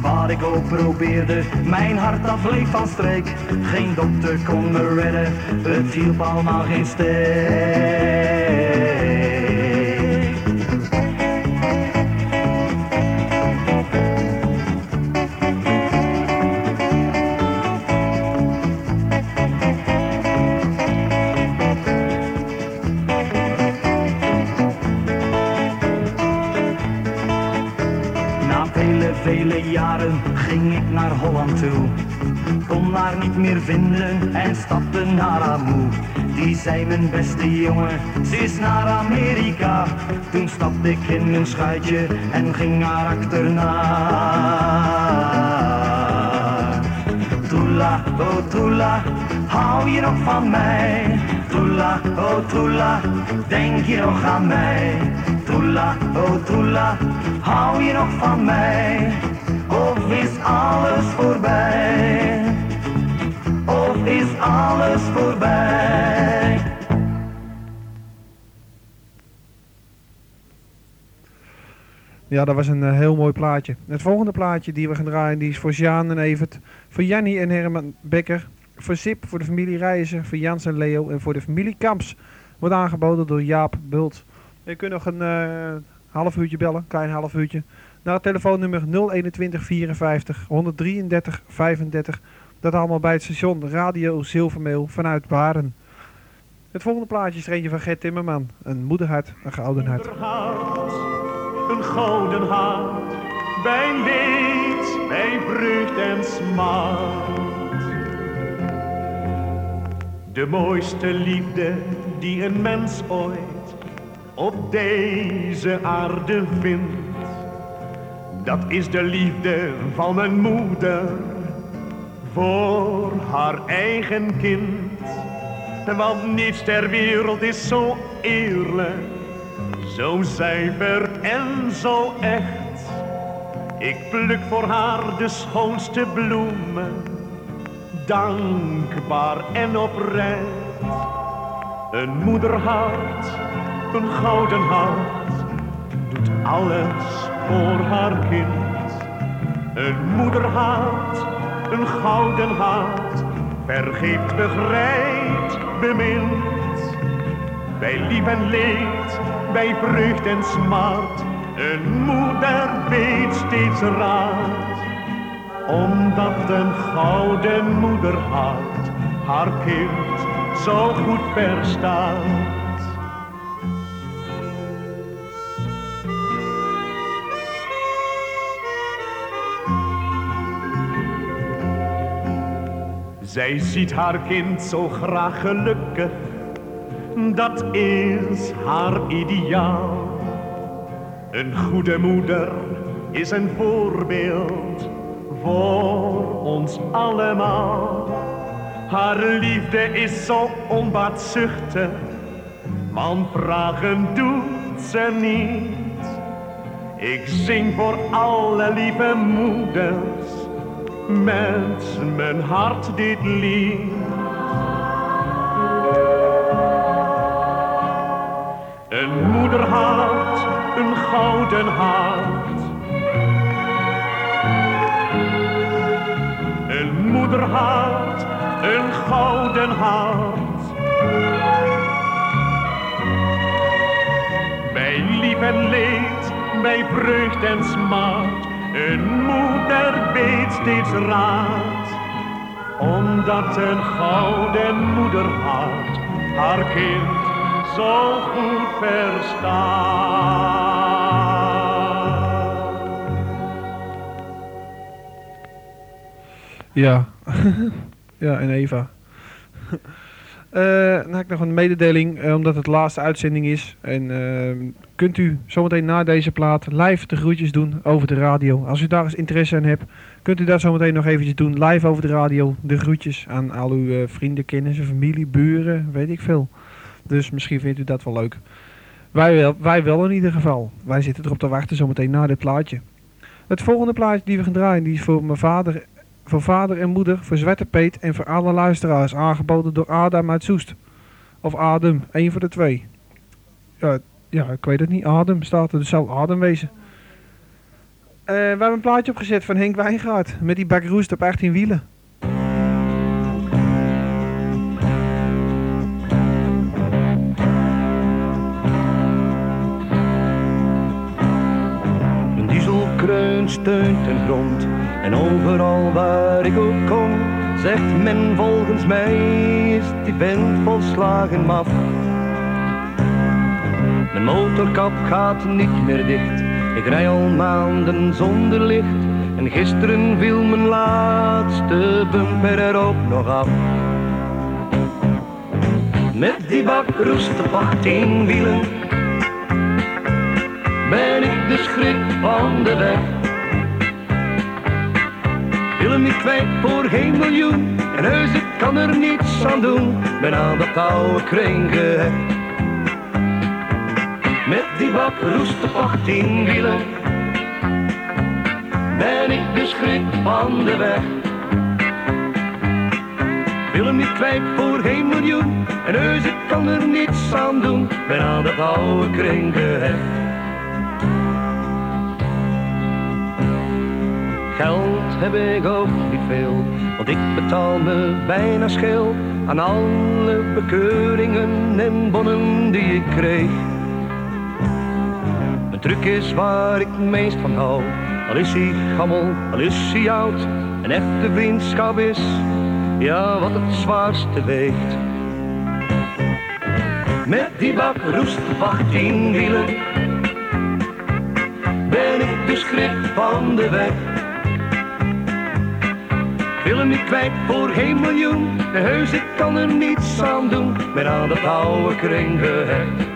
[SPEAKER 15] Wat ik ook probeerde, mijn hart dat bleef van streek. Geen dokter kon me redden, het hielp allemaal geen steek. Jaren ging ik naar Holland toe. Kon haar niet meer vinden en stapte naar Amoe. Die zei mijn beste jongen, ze is naar Amerika. Toen stapte ik in mijn schuitje en ging haar achterna. Tula, oh Tula, hou je nog van mij? Tula, oh Tula, denk je nog aan mij? Tula, oh Tula, hou je nog van mij? Of is alles voorbij? Of is alles voorbij?
[SPEAKER 3] Ja, dat was een eh, heel mooi plaatje. Het volgende plaatje die we gaan draaien, die is voor Sjaan en Evert, voor Jannie en Herman Becker, voor Sip, voor de familie Reizen, voor Jans en Leo en voor de familie Kamps. Wordt aangeboden door Jaap Bult. Je kunt nog een eh, half uurtje bellen, klein half uurtje, naar telefoonnummer 021 54 133 35. Dat allemaal bij het station Radio Zilvermeel vanuit Baren. Het volgende plaatje is er eentje van Gert Timmerman. Een moederhart, een gouden hart.
[SPEAKER 16] een gouden hart, bij leed, bij vreugd en smart. De mooiste liefde die een mens ooit op deze aarde vindt, dat is de liefde van mijn moeder voor haar eigen kind. Want niets ter wereld is zo eerlijk, zo zuiver en zo echt. Ik pluk voor haar de schoonste bloemen, dankbaar en oprecht. Een moederhart, een gouden hart, doet alles voor haar kind. Een moederhart, een gouden hart, vergeeft, begrijpt, bemint. Bij lief en leed, bij vreugd en smart, een moeder weet steeds raad. Omdat een gouden moederhart haar kind zo goed verstaat. Zij ziet haar kind zo graag gelukkig, dat is haar ideaal. Een goede moeder is een voorbeeld voor ons allemaal. Haar liefde is zo onbaatzuchtig, man vragen doet ze niet. Ik zing voor alle lieve moeders met mijn hart dit lied. Een moederhart, een gouden hart. Een moederhart, een gouden hart. Bij lief en leed, bij vreugd en smart. Een moeder weet steeds raad, omdat een gouden moederhart haar kind zo goed verstaat.
[SPEAKER 3] Ja, [laughs] ja en Eva. Eh, dan heb ik nog een mededeling, eh, omdat het de laatste uitzending is. En eh, kunt u zometeen na deze plaat live de groetjes doen over de radio. Als u daar eens interesse in hebt, kunt u dat zometeen nog eventjes doen. Live over de radio, de groetjes aan al uw eh, vrienden, kennissen, familie, buren, weet ik veel. Dus misschien vindt u dat wel leuk. Wij wel, wij wel in ieder geval. Wij zitten erop te wachten zometeen na dit plaatje. Het volgende plaatje die we gaan draaien, die is voor mijn vader voor vader en moeder, voor Zwarte Peet en voor alle luisteraars. Aangeboden door Adam uit Soest. Of Adem, één van de twee. Ja, ja, ik weet het niet. Adem staat er, dus zou Adem wezen. Eh, we hebben een plaatje opgezet van Henk Wijngaard. Met die bakroest op 18 wielen.
[SPEAKER 8] Dieselkreun steunt ten grond en overal waar ik ook kom, zegt men volgens mij is die vent volslagen maf. Mijn motorkap gaat niet meer dicht, ik rij al maanden zonder licht, En gisteren viel mijn laatste bumper er ook nog af. Met die bakroest op 18 wielen ben ik de schrik van de weg. Wil hem niet kwijt voor geen miljoen en heus ik kan er niets aan doen. Ben aan dat oude kring gehecht. Met die bakroest op 18 wielen ben ik de schrik van de weg. Wil hem niet kwijt voor geen miljoen en heus ik kan er niets aan doen. Ben aan dat oude kring gehecht. Geld heb ik ook niet veel, want ik betaal me bijna scheel aan alle bekeuringen en bonnen die ik kreeg. Een truc is waar ik meest van hou, al is hij gammel, al is hij oud. Een echte vriendschap is, ja, wat het zwaarste weegt. Met die bak roest op 18 wielen ben ik de schrik van de weg. Wil hem niet kwijt voor geen miljoen, de heus ik kan er niets aan doen, ben aan dat oude kring gehecht.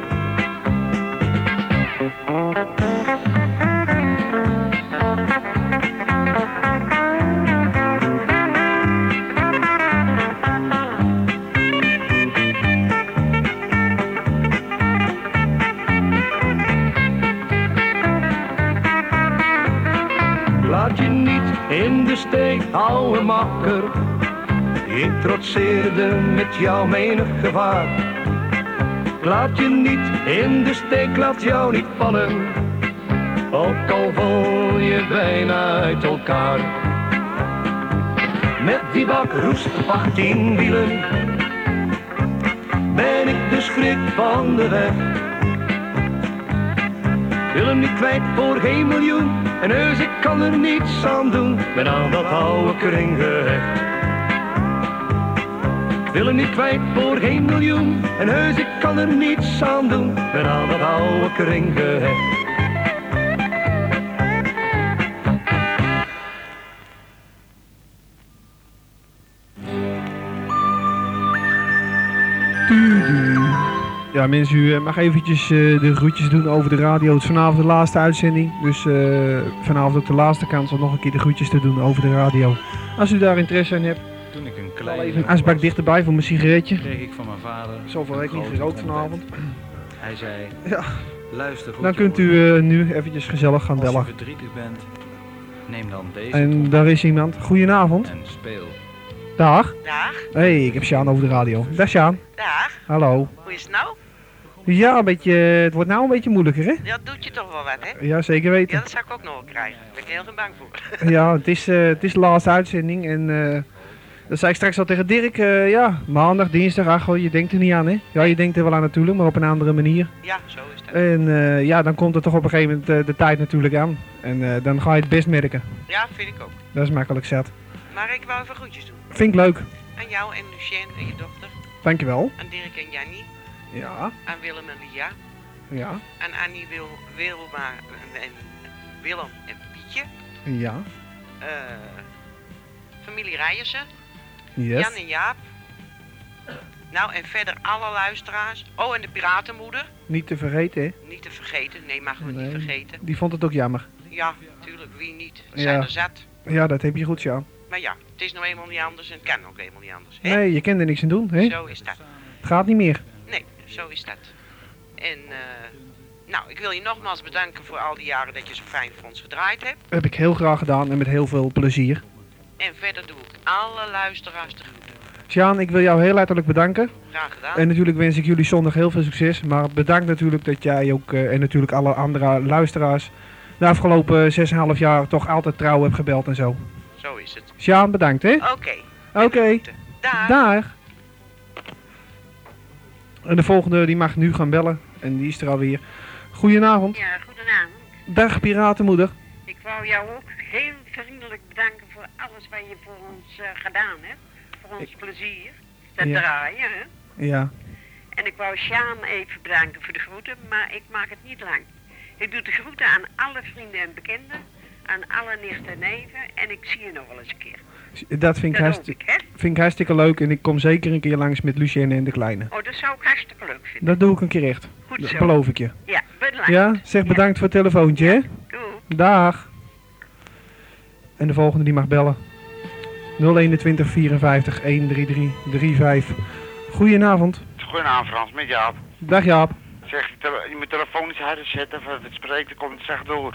[SPEAKER 8] Trotseerde met jou menig gevaar. Laat je niet in de steek, laat jou niet vallen. Ook al val je bijna uit elkaar. Met die bak roest op 18 wielen ben ik de schrik van de weg. Wil hem niet kwijt voor geen miljoen en heus ik kan er niets aan doen. Ben aan dat oude kring gehecht. Wil hem niet kwijt voor geen miljoen en heus ik kan er niets aan doen. Ben aan dat oude kring gehecht.
[SPEAKER 3] Ja, mensen, u eh, mag eventjes eh, de groetjes doen over de radio. Het is vanavond de laatste uitzending. Dus eh, vanavond ook de laatste kans om nog een keer de groetjes te doen over de radio. Als u daar interesse in hebt,
[SPEAKER 17] Toen ik een klein
[SPEAKER 3] even een asbak dichterbij voor mijn sigaretje.
[SPEAKER 17] kreeg ik van mijn vader.
[SPEAKER 3] Zoveel heb ik niet gerookt vanavond.
[SPEAKER 17] Hij zei,
[SPEAKER 3] Ja.
[SPEAKER 17] luister goed
[SPEAKER 3] Dan kunt
[SPEAKER 17] jongen.
[SPEAKER 3] u eh, nu eventjes gezellig gaan
[SPEAKER 17] Als je
[SPEAKER 3] bellen.
[SPEAKER 17] verdrietig bent, neem dan deze
[SPEAKER 3] En daar is iemand. Goedenavond.
[SPEAKER 17] en speel.
[SPEAKER 3] Dag.
[SPEAKER 18] Dag.
[SPEAKER 3] hey, ik heb Sjaan over de radio. Dag Sjaan.
[SPEAKER 18] Dag.
[SPEAKER 3] Hallo.
[SPEAKER 18] Hoe is het nou?
[SPEAKER 3] Ja, een beetje, het wordt nou een beetje moeilijker, hè?
[SPEAKER 18] Dat doet je toch wel wat, hè?
[SPEAKER 3] Ja, zeker
[SPEAKER 18] Ja,
[SPEAKER 3] weten.
[SPEAKER 18] dat zou ik ook nog wel krijgen. Daar ben ik heel erg bang voor.
[SPEAKER 3] Ja, het is, eh, het is de laatste uitzending en eh, dat zei ik straks al tegen Dirk. eh, ja, maandag, dinsdag, ach, je denkt er niet aan, hè? Ja, je denkt er wel aan natuurlijk, maar op een andere manier.
[SPEAKER 18] Ja, zo is dat.
[SPEAKER 3] En eh, ja, dan komt er toch op een gegeven moment eh, de tijd natuurlijk aan. En dan ga je het best merken.
[SPEAKER 18] Ja, vind ik ook.
[SPEAKER 3] Dat is makkelijk zet.
[SPEAKER 18] Maar ik wou even groetjes doen.
[SPEAKER 3] Vind ik leuk.
[SPEAKER 18] Aan jou en Lucien en je dochter.
[SPEAKER 3] Dankjewel.
[SPEAKER 18] Aan Dirk en Jannie.
[SPEAKER 3] Ja,
[SPEAKER 18] Aan Willem en Lia.
[SPEAKER 3] ja,
[SPEAKER 18] Aan Annie, Wil, Wilma en Willem en Pietje.
[SPEAKER 3] ja.
[SPEAKER 18] Eh, familie Rijersen.
[SPEAKER 3] Yes.
[SPEAKER 18] Jan en Jaap. Nou, en verder alle luisteraars. Oh, en de piratenmoeder.
[SPEAKER 3] Niet te vergeten, hè?
[SPEAKER 18] Niet te vergeten. Nee, mag we
[SPEAKER 3] Nee,
[SPEAKER 18] niet vergeten.
[SPEAKER 3] Die vond het ook jammer.
[SPEAKER 18] Ja, tuurlijk. Wie niet? We
[SPEAKER 3] Ja.
[SPEAKER 18] zijn er zat.
[SPEAKER 3] Ja, dat heb je goed, Sjaan.
[SPEAKER 18] Maar ja, het is nou eenmaal niet anders en het kan ook eenmaal niet anders. Hè?
[SPEAKER 3] Nee, je kan er niks aan doen, hè?
[SPEAKER 18] Zo is dat.
[SPEAKER 3] Het gaat niet meer.
[SPEAKER 18] Nee, zo is dat. En, eh, nou, ik wil je nogmaals bedanken voor al die jaren dat je zo fijn voor ons gedraaid hebt.
[SPEAKER 3] heb ik heel graag gedaan en met heel veel plezier.
[SPEAKER 18] En verder doe ik alle luisteraars de groeten.
[SPEAKER 3] Sjaan, ik wil jou heel hartelijk bedanken.
[SPEAKER 18] Graag gedaan.
[SPEAKER 3] En natuurlijk wens ik jullie zondag heel veel succes. Maar bedankt natuurlijk dat jij ook, eh, en natuurlijk alle andere luisteraars, de afgelopen 6,5 jaar toch altijd trouw hebt gebeld en zo.
[SPEAKER 18] Zo is het.
[SPEAKER 3] Sjaan, bedankt hè.
[SPEAKER 18] Oké.
[SPEAKER 3] Oké.
[SPEAKER 18] Dag.
[SPEAKER 3] Dag. En de volgende die mag nu gaan bellen. En die is er alweer. Goedenavond.
[SPEAKER 19] Ja, goedenavond.
[SPEAKER 3] Dag piratenmoeder.
[SPEAKER 19] Ik wou jou ook heel vriendelijk bedanken wat je voor ons eh, gedaan hebt. Voor ons plezier. Dat
[SPEAKER 3] Ja.
[SPEAKER 19] draaien, hè.
[SPEAKER 3] Ja.
[SPEAKER 19] En ik wou Sjaan even bedanken voor de groeten, maar ik maak het niet lang. Ik doe de groeten aan alle vrienden en bekenden,
[SPEAKER 20] aan alle nichten en neven en ik zie je nog wel eens een keer.
[SPEAKER 3] Dat vind ik,
[SPEAKER 20] Dat ik,
[SPEAKER 3] vind ik hartstikke leuk en ik kom zeker een keer langs met Lucienne en de Kleine.
[SPEAKER 20] Oh, dat zou ik hartstikke leuk vinden.
[SPEAKER 3] Dat doe ik een keer echt.
[SPEAKER 20] Goed
[SPEAKER 3] Dat
[SPEAKER 20] zo.
[SPEAKER 3] beloof ik je.
[SPEAKER 20] Ja, bedankt.
[SPEAKER 3] Ja, zeg bedankt voor het telefoontje, hè? Dag. En de volgende die mag bellen. 021 54 133 35. Goedenavond.
[SPEAKER 21] Goedenavond Frans, met Jaap.
[SPEAKER 3] Dag Jaap.
[SPEAKER 21] Zeg, je, moet telefoon eens harder zetten, of het spreekt, dan komt het zacht door.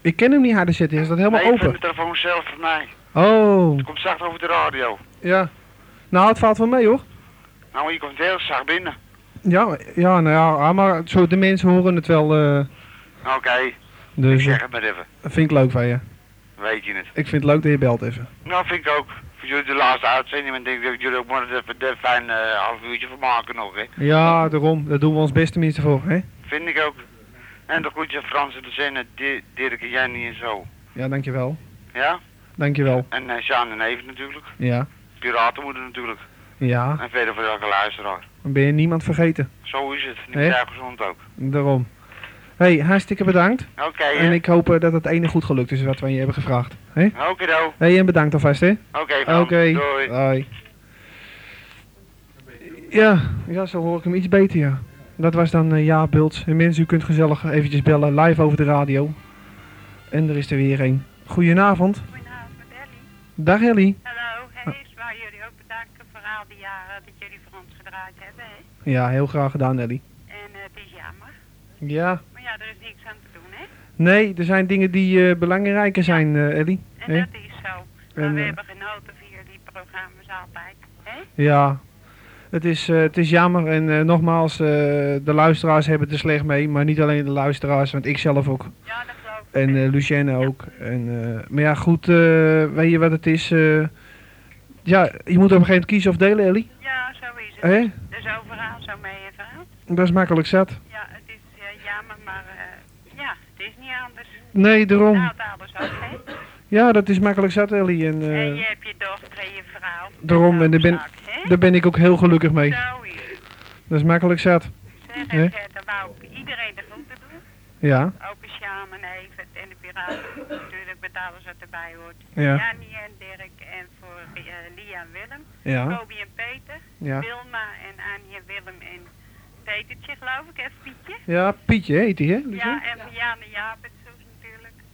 [SPEAKER 3] Ik ken hem niet harder zetten, is dat helemaal
[SPEAKER 21] nee, ik
[SPEAKER 3] open?
[SPEAKER 21] mijn telefoon zelf van mij.
[SPEAKER 3] Oh,
[SPEAKER 21] Het komt zacht over de radio.
[SPEAKER 3] ja. Nou, het valt wel mee hoor.
[SPEAKER 21] Nou, je komt heel zacht binnen.
[SPEAKER 3] Ja, ja nou ja, ah, maar zo, de mensen horen het wel. eh,
[SPEAKER 21] Oké,
[SPEAKER 3] dus
[SPEAKER 21] zeg
[SPEAKER 3] eh,
[SPEAKER 21] het maar even.
[SPEAKER 3] dat vind ik leuk van je.
[SPEAKER 21] Weet je het.
[SPEAKER 3] Ik vind het leuk dat je belt even.
[SPEAKER 21] Nou, vind ik ook. Voor jullie de laatste uitzending, ik denk dat jullie ook maar er een fijn eh, half uurtje van maken nog, hè.
[SPEAKER 3] Ja, daarom. Daar doen we ons best tenminste voor, hè?
[SPEAKER 21] Vind ik ook. En de groetjes Frans en de zinnen, Di- Dirk en Jenny en zo.
[SPEAKER 3] Ja, dankjewel.
[SPEAKER 21] Ja?
[SPEAKER 3] Dankjewel.
[SPEAKER 21] En uh, Sjaan en Even natuurlijk.
[SPEAKER 3] Ja.
[SPEAKER 21] Piratenmoeder natuurlijk.
[SPEAKER 3] Ja.
[SPEAKER 21] En verder voor elke luisteraar.
[SPEAKER 3] Dan ben je niemand vergeten.
[SPEAKER 21] Zo is het. Niet jij gezond ook.
[SPEAKER 3] Daarom. Hey, hartstikke bedankt.
[SPEAKER 21] Oké,
[SPEAKER 3] En ik hoop eh, dat het ene goed gelukt is wat we aan je hebben gevraagd. Hé?
[SPEAKER 21] Oké, do.
[SPEAKER 3] hey, en bedankt alvast, hè?
[SPEAKER 21] Oké. Doei.
[SPEAKER 3] Hoi. Ja, ja, zo hoor ik hem iets beter, ja. Dat was dan eh Jaap Bults. En mensen, u kunt gezellig eventjes bellen, live over de radio. En er is er weer een. Goedenavond. Dag Ellie.
[SPEAKER 20] Hallo, hey, ik wou jullie ook bedanken voor al die jaren dat jullie voor ons gedraaid hebben, hè.
[SPEAKER 3] Ja, heel graag gedaan Ellie.
[SPEAKER 20] En eh, het is jammer.
[SPEAKER 3] Ja.
[SPEAKER 20] Ja, er is niks aan te doen, hè.
[SPEAKER 3] Nee, er zijn dingen die eh, belangrijker zijn, eh, Ellie.
[SPEAKER 20] En
[SPEAKER 3] Hè?
[SPEAKER 20] dat is zo. Maar
[SPEAKER 3] En,
[SPEAKER 20] we
[SPEAKER 3] eh,
[SPEAKER 20] hebben genoten van jullie programma's altijd, hè.
[SPEAKER 3] Ja, het is, het is jammer en nogmaals, de luisteraars hebben er slecht mee, maar niet alleen de luisteraars, want ik zelf ook.
[SPEAKER 20] Ja, dat geloof ik.
[SPEAKER 3] En Lucienne ook. En, maar ja, goed, weet je wat het is? ja, je moet op een gegeven moment kiezen of delen, Ellie.
[SPEAKER 20] Ja, zo is het.
[SPEAKER 3] Hè?
[SPEAKER 20] Dus overal zo mee je verhaal.
[SPEAKER 3] Dat is makkelijk zat.
[SPEAKER 20] Ja, het is eh, jammer, maar eh, ja, het is niet anders.
[SPEAKER 3] Nee, daarom.
[SPEAKER 20] Nou, ook, hè.
[SPEAKER 3] Ja, dat is makkelijk zat, Ellie. En, eh,
[SPEAKER 20] En je hebt je dochter en je vrouw.
[SPEAKER 3] daarom, en daar ben, daar ben ik ook heel gelukkig mee.
[SPEAKER 20] Zo is het.
[SPEAKER 3] Dat is makkelijk zat.
[SPEAKER 20] Zeg, en verder wou ik iedereen de groeten doen.
[SPEAKER 3] Ja.
[SPEAKER 20] Ook de Sjaan en Evert en de piraten. Natuurlijk met alles wat erbij hoort.
[SPEAKER 3] Ja.
[SPEAKER 20] Jannie en Dirk en voor eh, Lia en Willem.
[SPEAKER 3] Ja.
[SPEAKER 20] Kobi en Peter.
[SPEAKER 3] Ja.
[SPEAKER 20] Wilma en Annie en Willem en Petertje geloof ik. En Pietje.
[SPEAKER 3] Ja, Pietje heet hij, hè?
[SPEAKER 20] Ja, en Jan en Jaap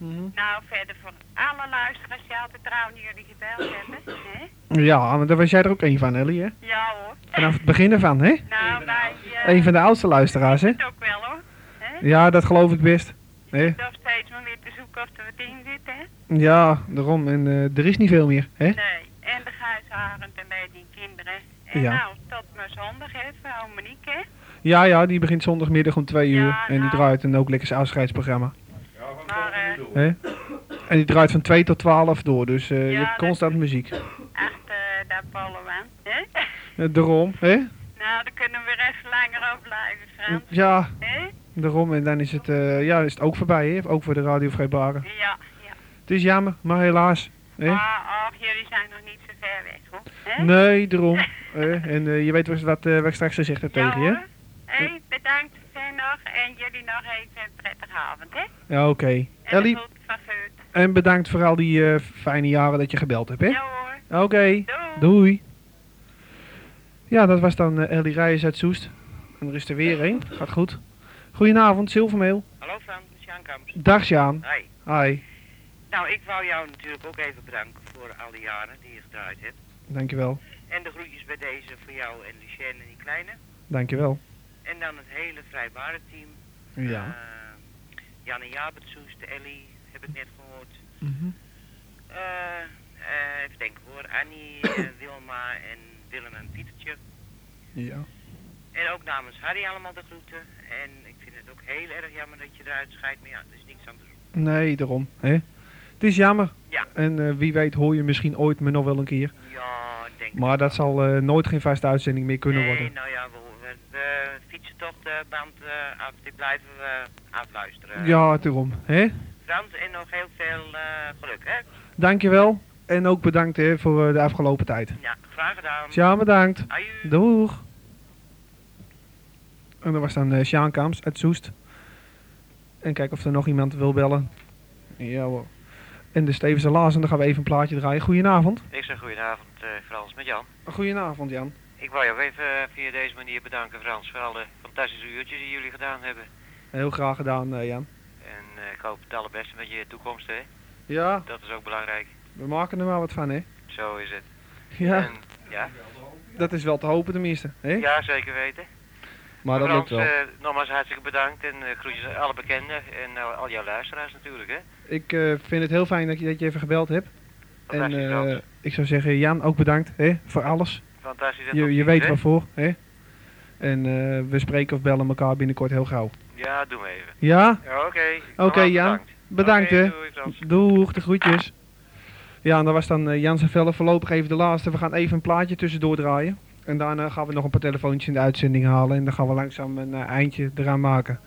[SPEAKER 3] Mhm.
[SPEAKER 20] Nou, verder voor alle luisteraars die altijd trouw naar jullie gebeld hebben. Hè?
[SPEAKER 3] Ja, maar daar was jij er ook een van, Ellie, hè?
[SPEAKER 20] Ja hoor.
[SPEAKER 3] Vanaf het begin ervan, hè?
[SPEAKER 20] Nou, wij... eh,
[SPEAKER 3] Een van de oudste luisteraars, hè?
[SPEAKER 20] het ook wel hoor. Hè?
[SPEAKER 3] Ja, dat geloof ik best. Hè?
[SPEAKER 20] Nog steeds maar weer te zoeken of er wat in zit, hè?
[SPEAKER 3] Ja, daarom. En eh, er is niet veel meer, hè?
[SPEAKER 20] Nee, en de Gijsarend en bij die kinderen. En
[SPEAKER 3] Ja.
[SPEAKER 20] nou, tot maar zondag, hè, voor Monique, hè?
[SPEAKER 3] Ja, ja, die begint zondagmiddag om twee uur.
[SPEAKER 20] Ja,
[SPEAKER 3] en die
[SPEAKER 20] nou.
[SPEAKER 3] draait dan ook lekker zijn afscheidsprogramma.
[SPEAKER 20] Maar, eh,
[SPEAKER 3] Hè? En die draait van 2 tot 12 door, dus eh, je hebt constant muziek.
[SPEAKER 20] achter dat Pollewan, hè? [laughs]
[SPEAKER 3] Eh, daarom, hè?
[SPEAKER 20] Nou, daar kunnen we even langer op blijven, Frans.
[SPEAKER 3] Ja,
[SPEAKER 20] Hè?
[SPEAKER 3] daarom. En dan is het, eh, ja, is het ook voorbij, hè? Ook voor de Radio Vrijbaren.
[SPEAKER 20] Ja, ja.
[SPEAKER 3] Het is jammer, maar helaas. Hè?
[SPEAKER 20] Maar, och, jullie zijn nog niet zo ver weg, hoor. Hè?
[SPEAKER 3] Nee, daarom. [laughs] hè? En eh, je weet wat, eh, wat ik straks gezegd heb
[SPEAKER 20] Ja,
[SPEAKER 3] tegen je.
[SPEAKER 20] Hé, bedankt voor nog en jullie nog even een prettige avond, hè?
[SPEAKER 3] Ja, oké.
[SPEAKER 20] En
[SPEAKER 3] Ellie,
[SPEAKER 20] van
[SPEAKER 3] en bedankt voor al die eh, fijne jaren dat je gebeld hebt, hè?
[SPEAKER 20] Ja hoor.
[SPEAKER 3] Oké, doei. Ja, dat was dan eh, Ellie Rijers uit Soest. En er is er weer een. Gaat goed. Goedenavond, Zilvermeel.
[SPEAKER 22] Hallo Frank, Sjaan Kamps.
[SPEAKER 3] Dag Sjaan.
[SPEAKER 22] Hi.
[SPEAKER 3] Hi,
[SPEAKER 22] Nou, ik wou jou natuurlijk ook even bedanken voor al die jaren die je gedraaid hebt.
[SPEAKER 3] dankjewel.
[SPEAKER 22] En de groetjes bij deze voor jou en Lucien en die kleine.
[SPEAKER 3] Dankjewel.
[SPEAKER 22] En dan het hele vrijbare team.
[SPEAKER 3] Ja.
[SPEAKER 22] Eh, Jan en Jaap, het Soes, de Ellie, heb ik net gehoord.
[SPEAKER 3] Mhm.
[SPEAKER 22] Eh, eh, even denken hoor, Annie, [coughs] Wilma en Willem en Pietertje.
[SPEAKER 3] Ja.
[SPEAKER 22] En ook namens Harry allemaal de groeten. En ik vind het ook heel erg jammer dat je eruit scheidt, maar ja, er is niks aan te doen.
[SPEAKER 3] Nee, daarom. Hè? Het is jammer.
[SPEAKER 22] Ja.
[SPEAKER 3] En wie weet hoor je misschien ooit me nog wel een keer.
[SPEAKER 22] Ja, ik denk
[SPEAKER 3] Maar dat zal nooit geen vaste uitzending meer kunnen
[SPEAKER 22] nee,
[SPEAKER 3] worden.
[SPEAKER 22] nou ja, we, we, de band eh, af, die blijven we afluisteren.
[SPEAKER 3] Ja, daarom. Hè?
[SPEAKER 22] Frans, en nog heel veel eh, geluk, hè?
[SPEAKER 3] Dankjewel. En ook bedankt hè, voor de afgelopen tijd.
[SPEAKER 22] Ja, graag gedaan.
[SPEAKER 3] Sjaan, bedankt. Doeg. En dat was dan eh Sjaan Kamps uit Soest. En kijk of er nog iemand wil bellen. Ja hoor. En de Stevense Laas. En dan gaan we even een plaatje draaien. Goedenavond.
[SPEAKER 23] Ik zeg goedenavond eh, Frans, met Jan.
[SPEAKER 3] Goedenavond Jan.
[SPEAKER 23] Ik wou jou even eh, via deze manier bedanken Frans voor alle fantastische uurtjes die jullie gedaan hebben.
[SPEAKER 3] Heel graag gedaan eh, Jan.
[SPEAKER 23] En eh, ik hoop het allerbeste met je toekomst hè.
[SPEAKER 3] Ja,
[SPEAKER 23] Dat is ook belangrijk.
[SPEAKER 3] we maken er maar wat van hè.
[SPEAKER 23] Zo is het.
[SPEAKER 3] Ja,
[SPEAKER 23] En, ja.
[SPEAKER 3] dat is wel te hopen tenminste. Hè?
[SPEAKER 23] ja, zeker weten.
[SPEAKER 3] Maar dat
[SPEAKER 23] Frans,
[SPEAKER 3] lukt wel.
[SPEAKER 23] eh, nogmaals hartstikke bedankt en uh, groetjes aan alle bekenden en al jouw luisteraars natuurlijk hè.
[SPEAKER 3] Ik vind het heel fijn dat je, dat je even gebeld hebt. En ik zou zeggen, Jan, ook bedankt hè, voor alles.
[SPEAKER 23] Fantastisch.
[SPEAKER 3] Je, je weet
[SPEAKER 23] hè.
[SPEAKER 3] waarvoor. Hè? En eh, we spreken of bellen elkaar binnenkort heel gauw.
[SPEAKER 23] Ja, doe maar even.
[SPEAKER 3] Ja?
[SPEAKER 23] Oké.
[SPEAKER 3] Oké
[SPEAKER 23] Nogmaals
[SPEAKER 3] Jan,
[SPEAKER 23] bedankt.
[SPEAKER 3] bedankt
[SPEAKER 23] Oké,
[SPEAKER 3] hè.
[SPEAKER 23] doei.
[SPEAKER 3] Doeg, de groetjes. Ja, en dat was dan eh, Jan Velle voorlopig even de laatste. We gaan even een plaatje tussendoor draaien. En daarna gaan we nog een paar telefoontjes in de uitzending halen. En dan gaan we langzaam een eh, eindje eraan maken.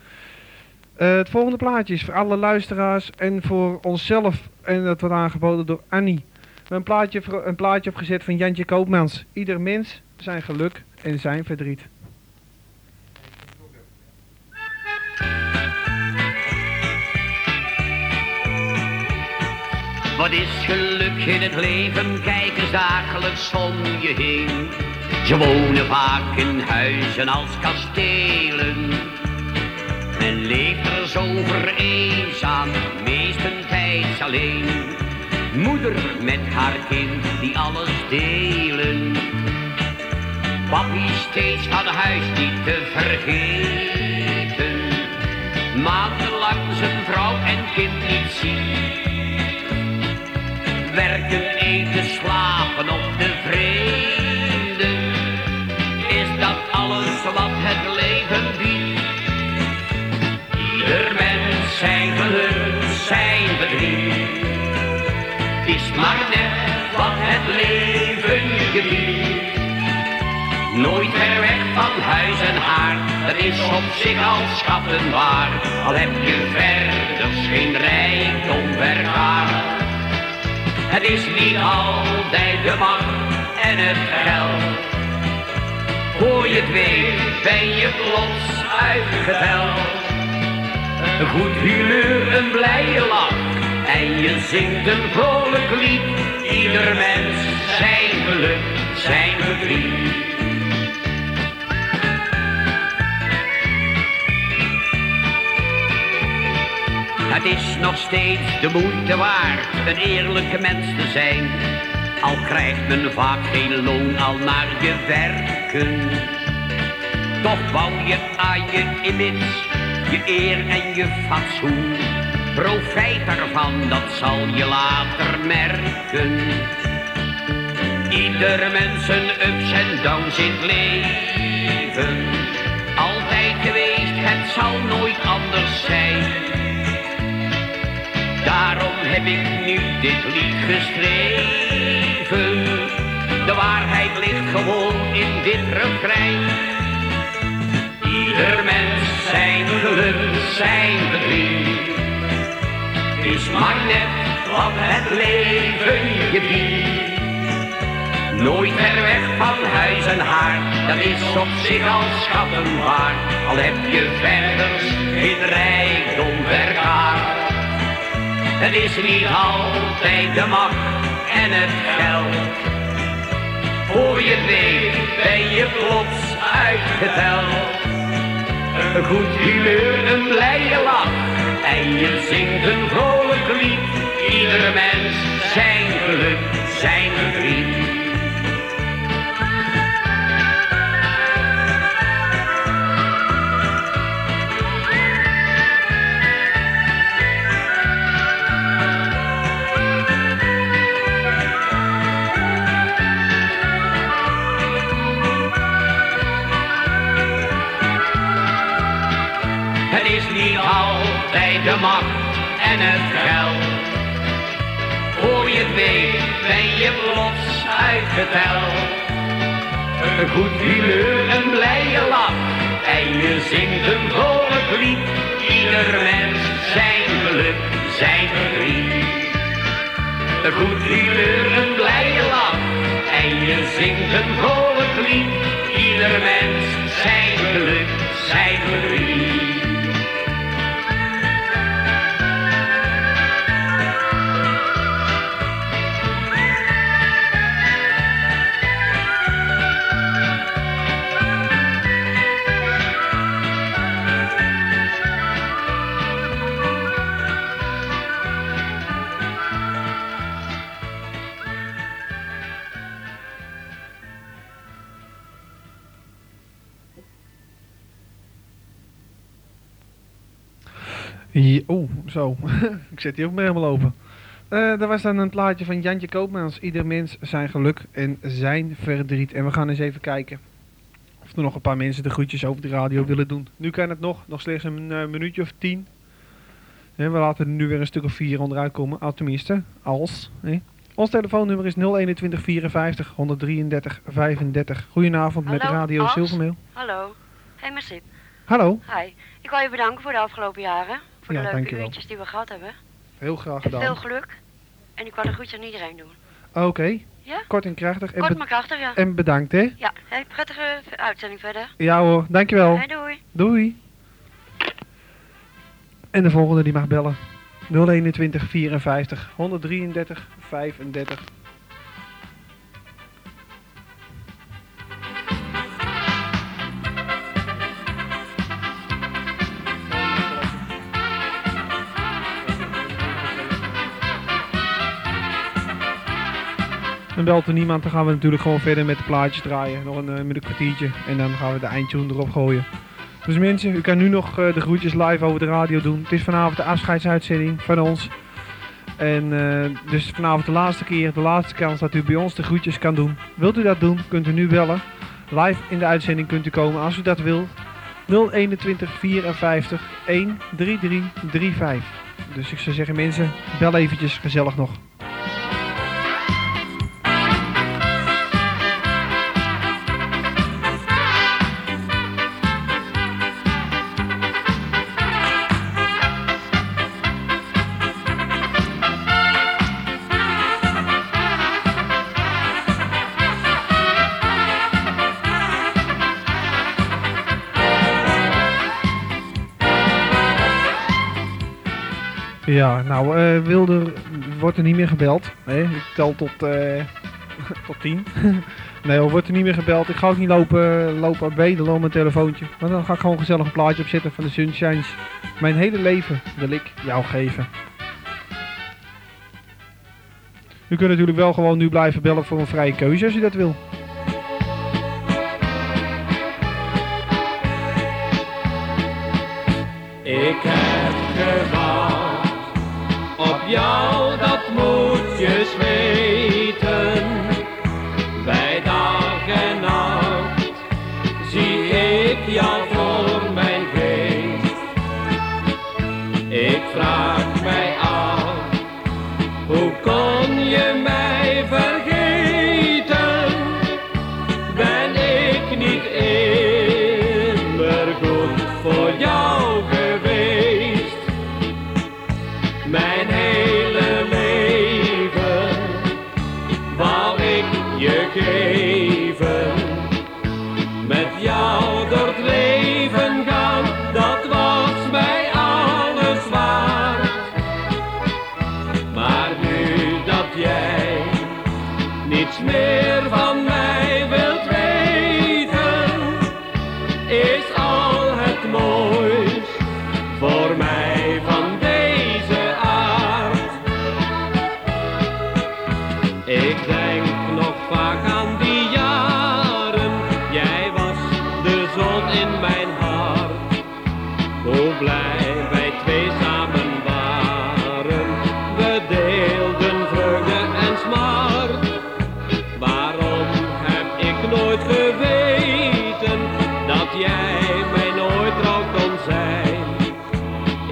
[SPEAKER 3] Eh, het volgende plaatje is voor alle luisteraars en voor onszelf. En dat wordt aangeboden door Annie. Een plaatje, een plaatje opgezet van Jantje Koopmans. Ieder mens zijn geluk en zijn verdriet.
[SPEAKER 5] Wat is geluk in het leven? Kijk eens dagelijks om je heen. Ze wonen vaak in huizen als kastelen. Men leeft er zo vereenzaam, meestentijds alleen. Moeder met haar kind die alles delen. Papi steeds van huis niet te vergeten. Maandenlang zijn vrouw en kind niet zien. Werken, eten, slapen op de vrede. Is dat alles wat het leven biedt? Maar net wat het leven je biedt. Nooit ver weg van huis en haard, dat is op zich al schatten waard. Al heb je verder geen rijkdom vergaard. Het is niet altijd de macht en het geld. Voor je het weet ben je plots uitgeteld. Een goed humeur, een blije lach en je zingt een vrolijk lied. Ieder mens zijn geluk, zijn verdriet. Het is nog steeds de moeite waard een eerlijke mens te zijn. Al krijgt men vaak geen loon al naar je werken. Toch bouw je aan je image, je eer en je fatsoen. Profijt ervan, dat zal je later merken. Ieder mens een ups en downs in het leven. Altijd geweest, het zal nooit anders zijn. Daarom heb ik nu dit lied geschreven. De waarheid ligt gewoon in dit refrein. Ieder mens zijn geluk, zijn verdriet. Wat het leven je biedt. Nooit ver weg van huis en haard, dat is op zich al schatten waard. Al heb je verder geen rijkdom vergaard. Het is niet altijd de macht en het geld. Voor je weet ben je plots uitgeteld. Een goed humeur, een blije lach en zingt een vrolijk lied. Ieder mens zijn geluk, zijn verdriet. Altijd de macht en het geld. Voor je weet ben je plots uitgeteld. Een goed humeur, een blije lach en je zingt een vrolijk lied. Ieder mens zijn geluk, zijn verdriet. Een goed humeur, een blije lach en je zingt een vrolijk lied. Ieder mens zijn geluk, zijn verdriet.
[SPEAKER 3] Zo. [laughs] ik zet die ook maar helemaal open. Eh er was dan een plaatje van Jantje Koopmans. Ieder mens zijn geluk en zijn verdriet. En we gaan eens even kijken of er nog een paar mensen de groetjes over de radio willen doen. Nu kan het nog, nog slechts een eh, minuutje of tien. Hè, we laten er nu weer een stuk of vier onderuit komen. Al tenminste, als. hè. Ons telefoonnummer is 021 54 133 35. Goedenavond met Radio
[SPEAKER 24] Als? Hallo. Hey Marcip.
[SPEAKER 3] Hallo.
[SPEAKER 24] Hi. Ik wil je bedanken voor de afgelopen jaren. Voor
[SPEAKER 3] Ja,
[SPEAKER 24] leuke
[SPEAKER 3] dankjewel.
[SPEAKER 24] uurtjes die we gehad hebben.
[SPEAKER 3] Heel graag gedaan.
[SPEAKER 24] Veel geluk. En ik wou de groetjes aan iedereen doen.
[SPEAKER 3] Oké.
[SPEAKER 24] Ja?
[SPEAKER 3] Kort en krachtig. En
[SPEAKER 24] Kort maar krachtig, ja.
[SPEAKER 3] En bedankt, hè?
[SPEAKER 24] Ja, hey, prettige uitzending verder.
[SPEAKER 3] Ja hoor, dankjewel.
[SPEAKER 24] Hey, doei.
[SPEAKER 3] Doei. En de volgende die mag bellen. 021 54 133 35. En belt er niemand, dan gaan we natuurlijk gewoon verder met de plaatjes draaien. Nog een, eh, met een kwartiertje. En dan gaan we de eindtune erop gooien. Dus mensen, u kan nu nog eh, de groetjes live over de radio doen. Het is vanavond de afscheidsuitzending van ons. En eh, dus vanavond de laatste keer, de laatste kans dat u bij ons de groetjes kan doen. Wilt u dat doen, kunt u nu bellen. Live in de uitzending kunt u komen als u dat wilt. 021 54 13335. Dus ik zou zeggen mensen, bel eventjes gezellig nog. Ja, nou, eh Wilder wordt er niet meer gebeld. Nee, ik tel tot, eh [laughs] tot 10. [laughs] nee, hoor, wordt er niet meer gebeld. Ik ga ook niet lopen, lopen bedelen om mijn telefoontje. Maar dan ga ik gewoon gezellig een plaatje opzetten van de Sunshines. Mijn hele leven wil ik jou geven. U kunt natuurlijk wel gewoon nu blijven bellen voor een vrije keuze als u dat wil.
[SPEAKER 10] Ik heb gewacht op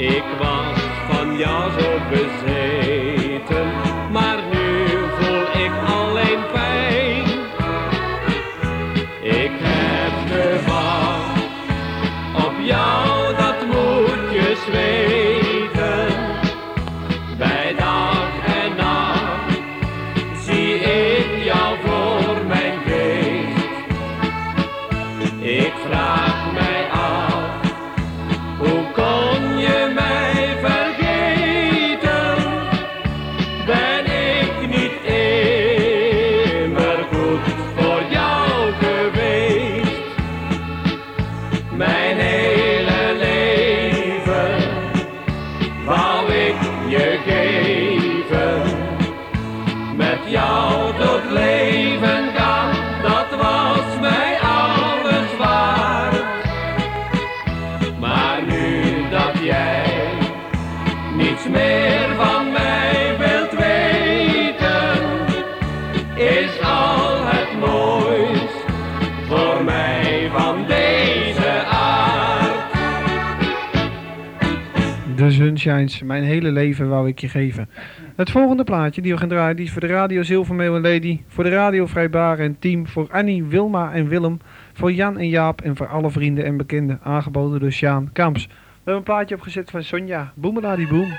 [SPEAKER 10] एक बार Mijn hele leven wou ik je geven. Het
[SPEAKER 25] volgende plaatje die we gaan draaien, die is voor de radio Zilvermeel en Lady, voor de radio Vrijbaren en Team, voor Annie, Wilma en Willem, voor Jan en Jaap en voor alle vrienden en bekenden, aangeboden door Sjaan Kamps. We hebben een plaatje opgezet van Sonja, Boemeladi Boem.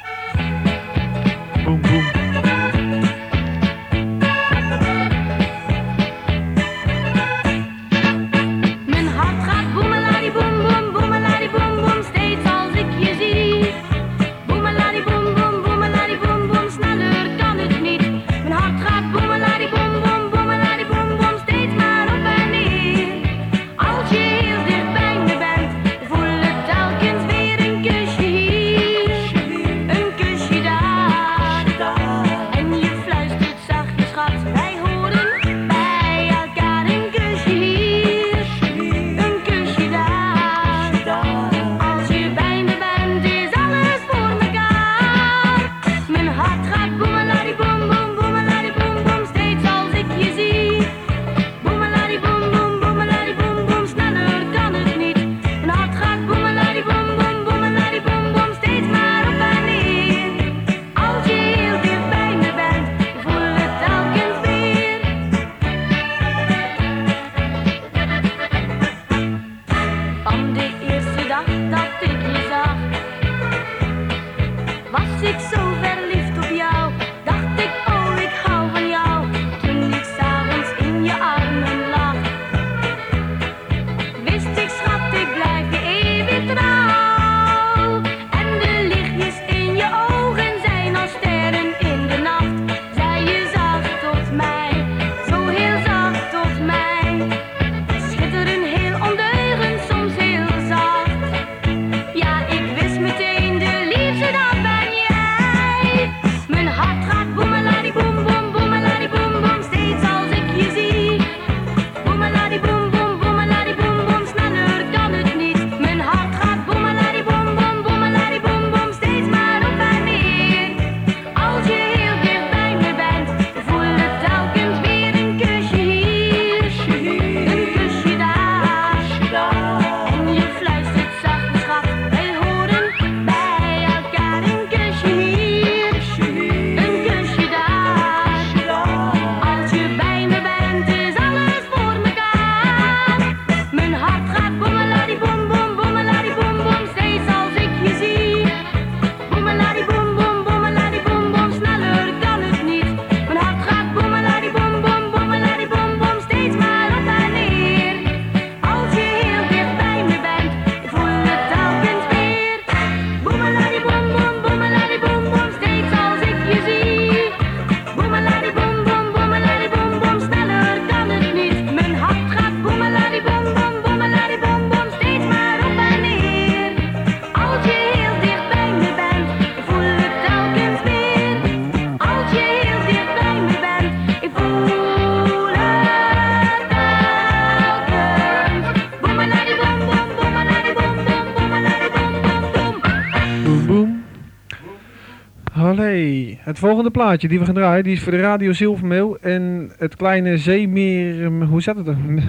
[SPEAKER 3] Het
[SPEAKER 25] volgende plaatje die we gaan draaien, die is voor de Radio Zilvermeel en het kleine zeemeer... Hm, hoe zat het er? [laughs]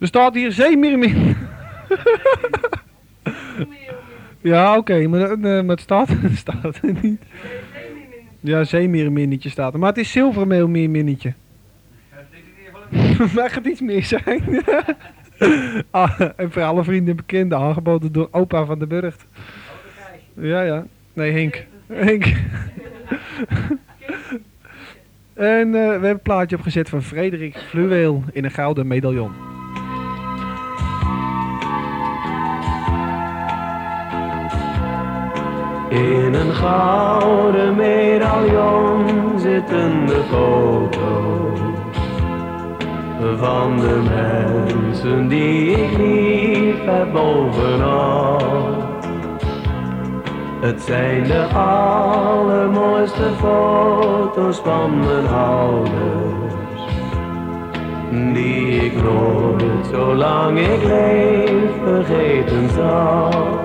[SPEAKER 25] er staat hier zeemeer [laughs] ja, oké, maar, eh, het staat, [laughs] staat er niet. Ja, zeemeerminnetje staat er. Maar het is zilvermeelmeerminnetje. Mag het iets meer zijn? ah, en voor alle vrienden en bekenden, aangeboden door opa van de Burgt. Ja, ja. Nee, Henk en eh, we hebben een plaatje opgezet van Frederik Fluweel in een gouden medaillon.
[SPEAKER 10] In een gouden medaillon zitten de foto's van de mensen die ik lief heb bovenal. Het zijn de allermooiste foto's van mijn ouders. Die ik nooit, zolang ik leef, vergeten zal.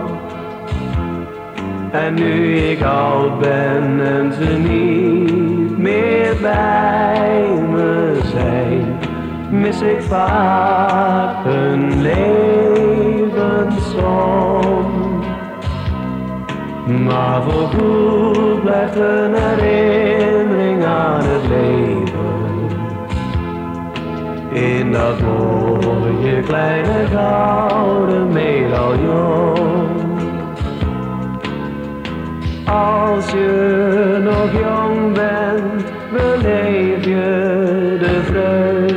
[SPEAKER 10] En nu ik oud ben en ze niet meer bij me zijn, mis ik vaak hun leven. Maar voorgoed blijft een herinnering aan het leven. In dat mooie kleine gouden medaillon. Als je nog jong bent, beleef je de vreugd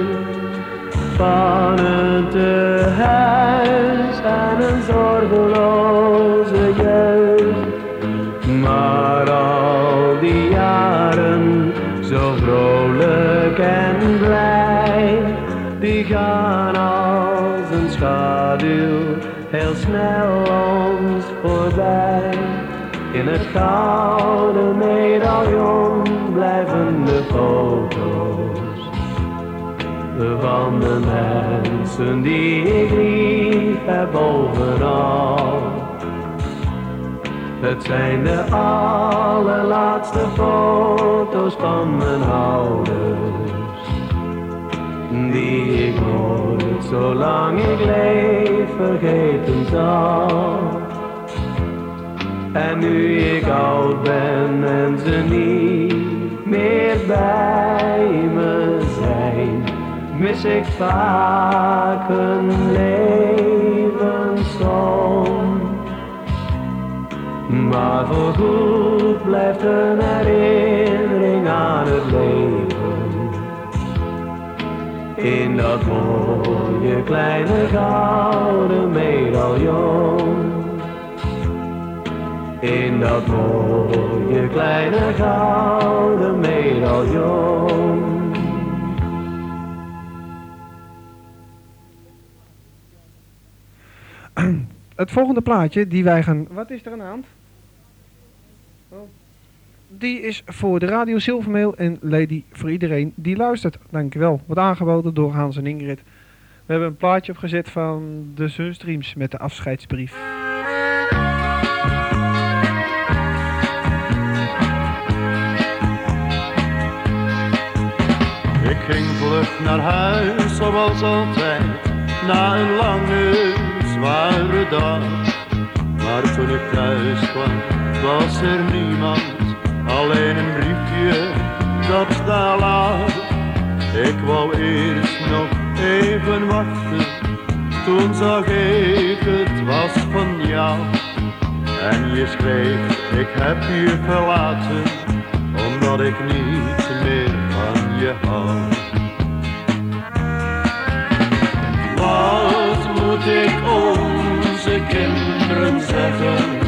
[SPEAKER 10] van een tehuis en een zorgeloze gaan als een schaduw heel snel ons voorbij. In het gouden medaillon blijven de foto's van de mensen die ik lief heb bovenal. Het zijn de allerlaatste foto's van mijn ouders, die ik nooit zolang ik leef vergeten zal. En nu ik oud ben en ze niet meer bij me zijn, mis ik vaak een levenssom. Maar voorgoed blijft een herinnering aan het leven. In dat mooie kleine gouden medaillon. In dat mooie kleine gouden medaillon. [clears throat]
[SPEAKER 3] Het volgende plaatje die wij gaan... Wat is er aan de hand? Oh. Die is voor de Radio Silvermail en Lady voor iedereen die luistert. Dankjewel. Wordt aangeboden door Hans en Ingrid. We hebben een plaatje opgezet van de Sunstreams met de afscheidsbrief.
[SPEAKER 4] Ik ging vlug naar huis zoals altijd, na een lange, zware dag. Maar toen ik thuis kwam, was er niemand, alleen een briefje dat daar lag. Ik wou eerst nog even wachten, toen zag ik het was van jou. En je schreef, ik heb je verlaten, omdat ik niet meer van je hou. Wat moet ik onze kinderen zeggen?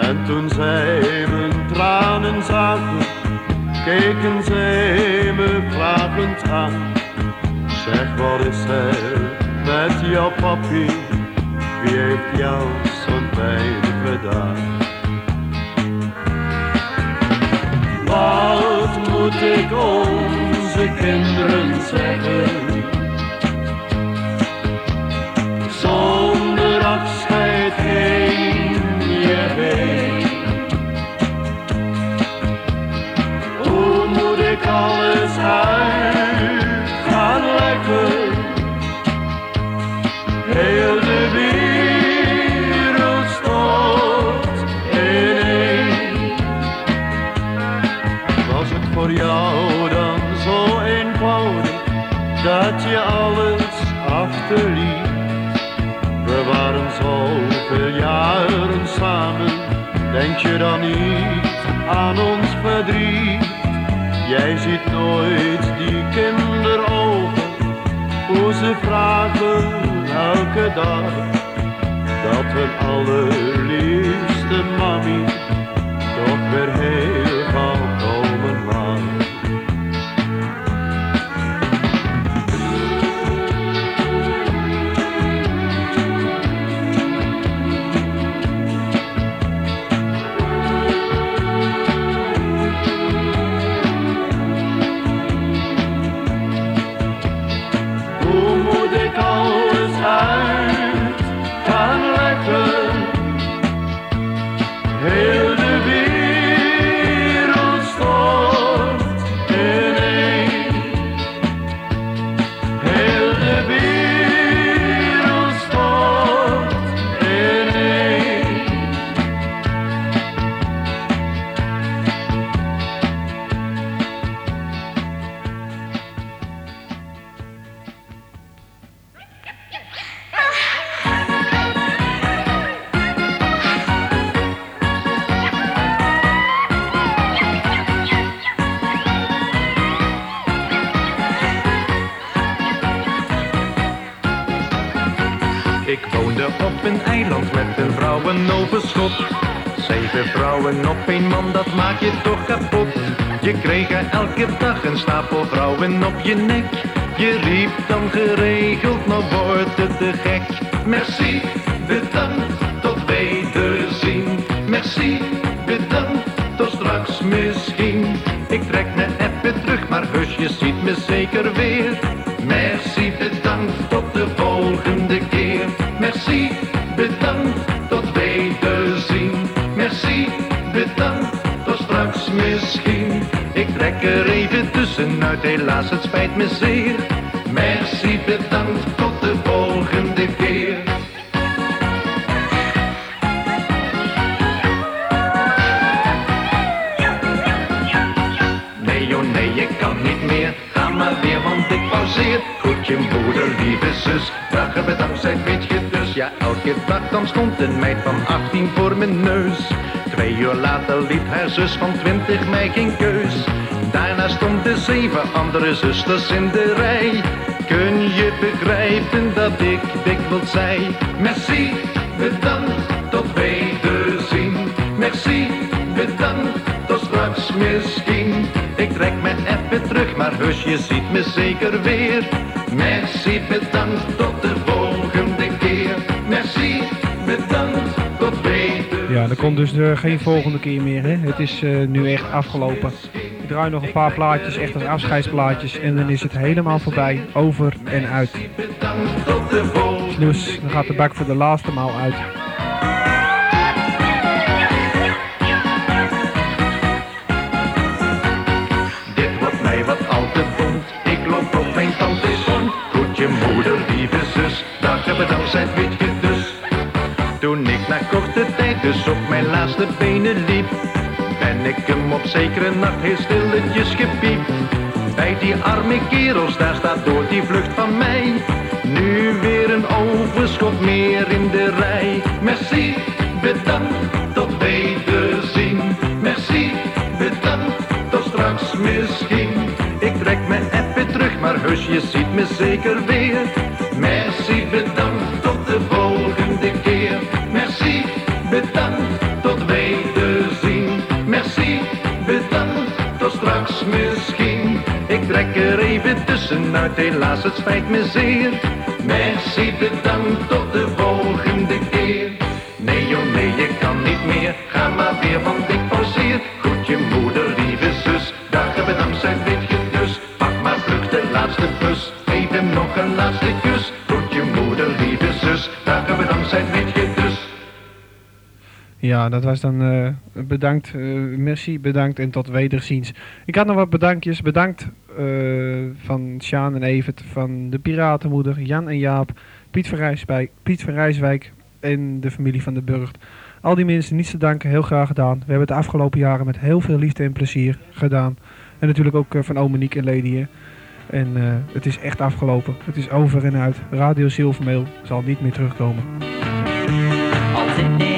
[SPEAKER 4] En toen zij mijn tranen zagen, keken zij me vragend aan. Zeg, wat is er met jouw papi? Wie heeft jou zo'n pijn gedaan? Wat moet ik onze kinderen zeggen? Denk je dan niet aan ons verdriet? Jij ziet nooit die kinderogen, hoe ze vragen elke dag dat hun allerliefste mami toch weer heel gauw
[SPEAKER 26] Zeven vrouwen op één man, dat maak je toch kapot. Je kreeg er elke dag een stapel vrouwen op je nek. Je riep dan geregeld, nou wordt het te gek. Merci, bedankt, tot wederzien. Merci, bedankt, tot straks misschien. Ik trek me even terug, maar heus, je ziet me zeker weer. Helaas, het spijt me zeer. Merci, bedankt, tot de volgende keer. Nee, oh nee, ik kan niet meer. Ga maar weer, want ik pauzeer. Groetje moeder, lieve zus. Vragen bedankt, zij weet je dus. Ja, elke dag dan stond een meid van 18 voor mijn neus. Twee uur later liet haar zus van 20 mij geen keus. Daarna stonden zeven andere zusters in de rij. Kun je begrijpen dat ik dikwijls zei? Merci, bedankt, tot wederzien. Merci, bedankt, tot straks misschien. Ik trek me even terug, maar heus, je ziet me zeker weer. Merci, bedankt, tot de volgende keer. Merci, bedankt, tot wederzien.
[SPEAKER 3] Ja, er komt dus eh, geen volgende keer meer. Hè? Het is eh, nu echt afgelopen. Draai nog een paar plaatjes, echt als afscheidsplaatjes. En dan is het helemaal voorbij. Over en uit. Dus dan gaat de bak voor de laatste maal uit.
[SPEAKER 26] Dit wordt mij wat al te. Ik loop op mijn tante zon. Groetje moeder, lieve zus. Dagen bedankt, zij weet je dus. Toen ik na korte tijd dus op mijn laatste benen liep, ben ik hem op zekere nacht heel stilletjes gepiept. Bij die arme kerels, daar staat door die vlucht van mij. Nu weer een overschot meer in de rij. Merci, bedankt, tot wederzien. Merci, bedankt, tot straks misschien. Ik trek me even terug, maar heus, je ziet me zeker weer. Merci, bedankt, helaas, het spijt me zeer. Merci, bedankt, tot de volgende
[SPEAKER 3] Ja, dat was dan eh, bedankt, eh, merci, bedankt en tot wederziens. Ik had nog wat bedankjes. Bedankt eh, van Sjaan en Evert, van de Piratenmoeder, Jan en Jaap, Piet van, Rijswijk, Piet van en de familie van de Burgt. Al die mensen niets te danken, heel graag gedaan. We hebben het de afgelopen jaren met heel veel liefde en plezier gedaan. En natuurlijk ook van Omeniek en Lady. En het is echt afgelopen. Het is over en uit. Radio Zilvermeel zal niet meer terugkomen.
[SPEAKER 27] Al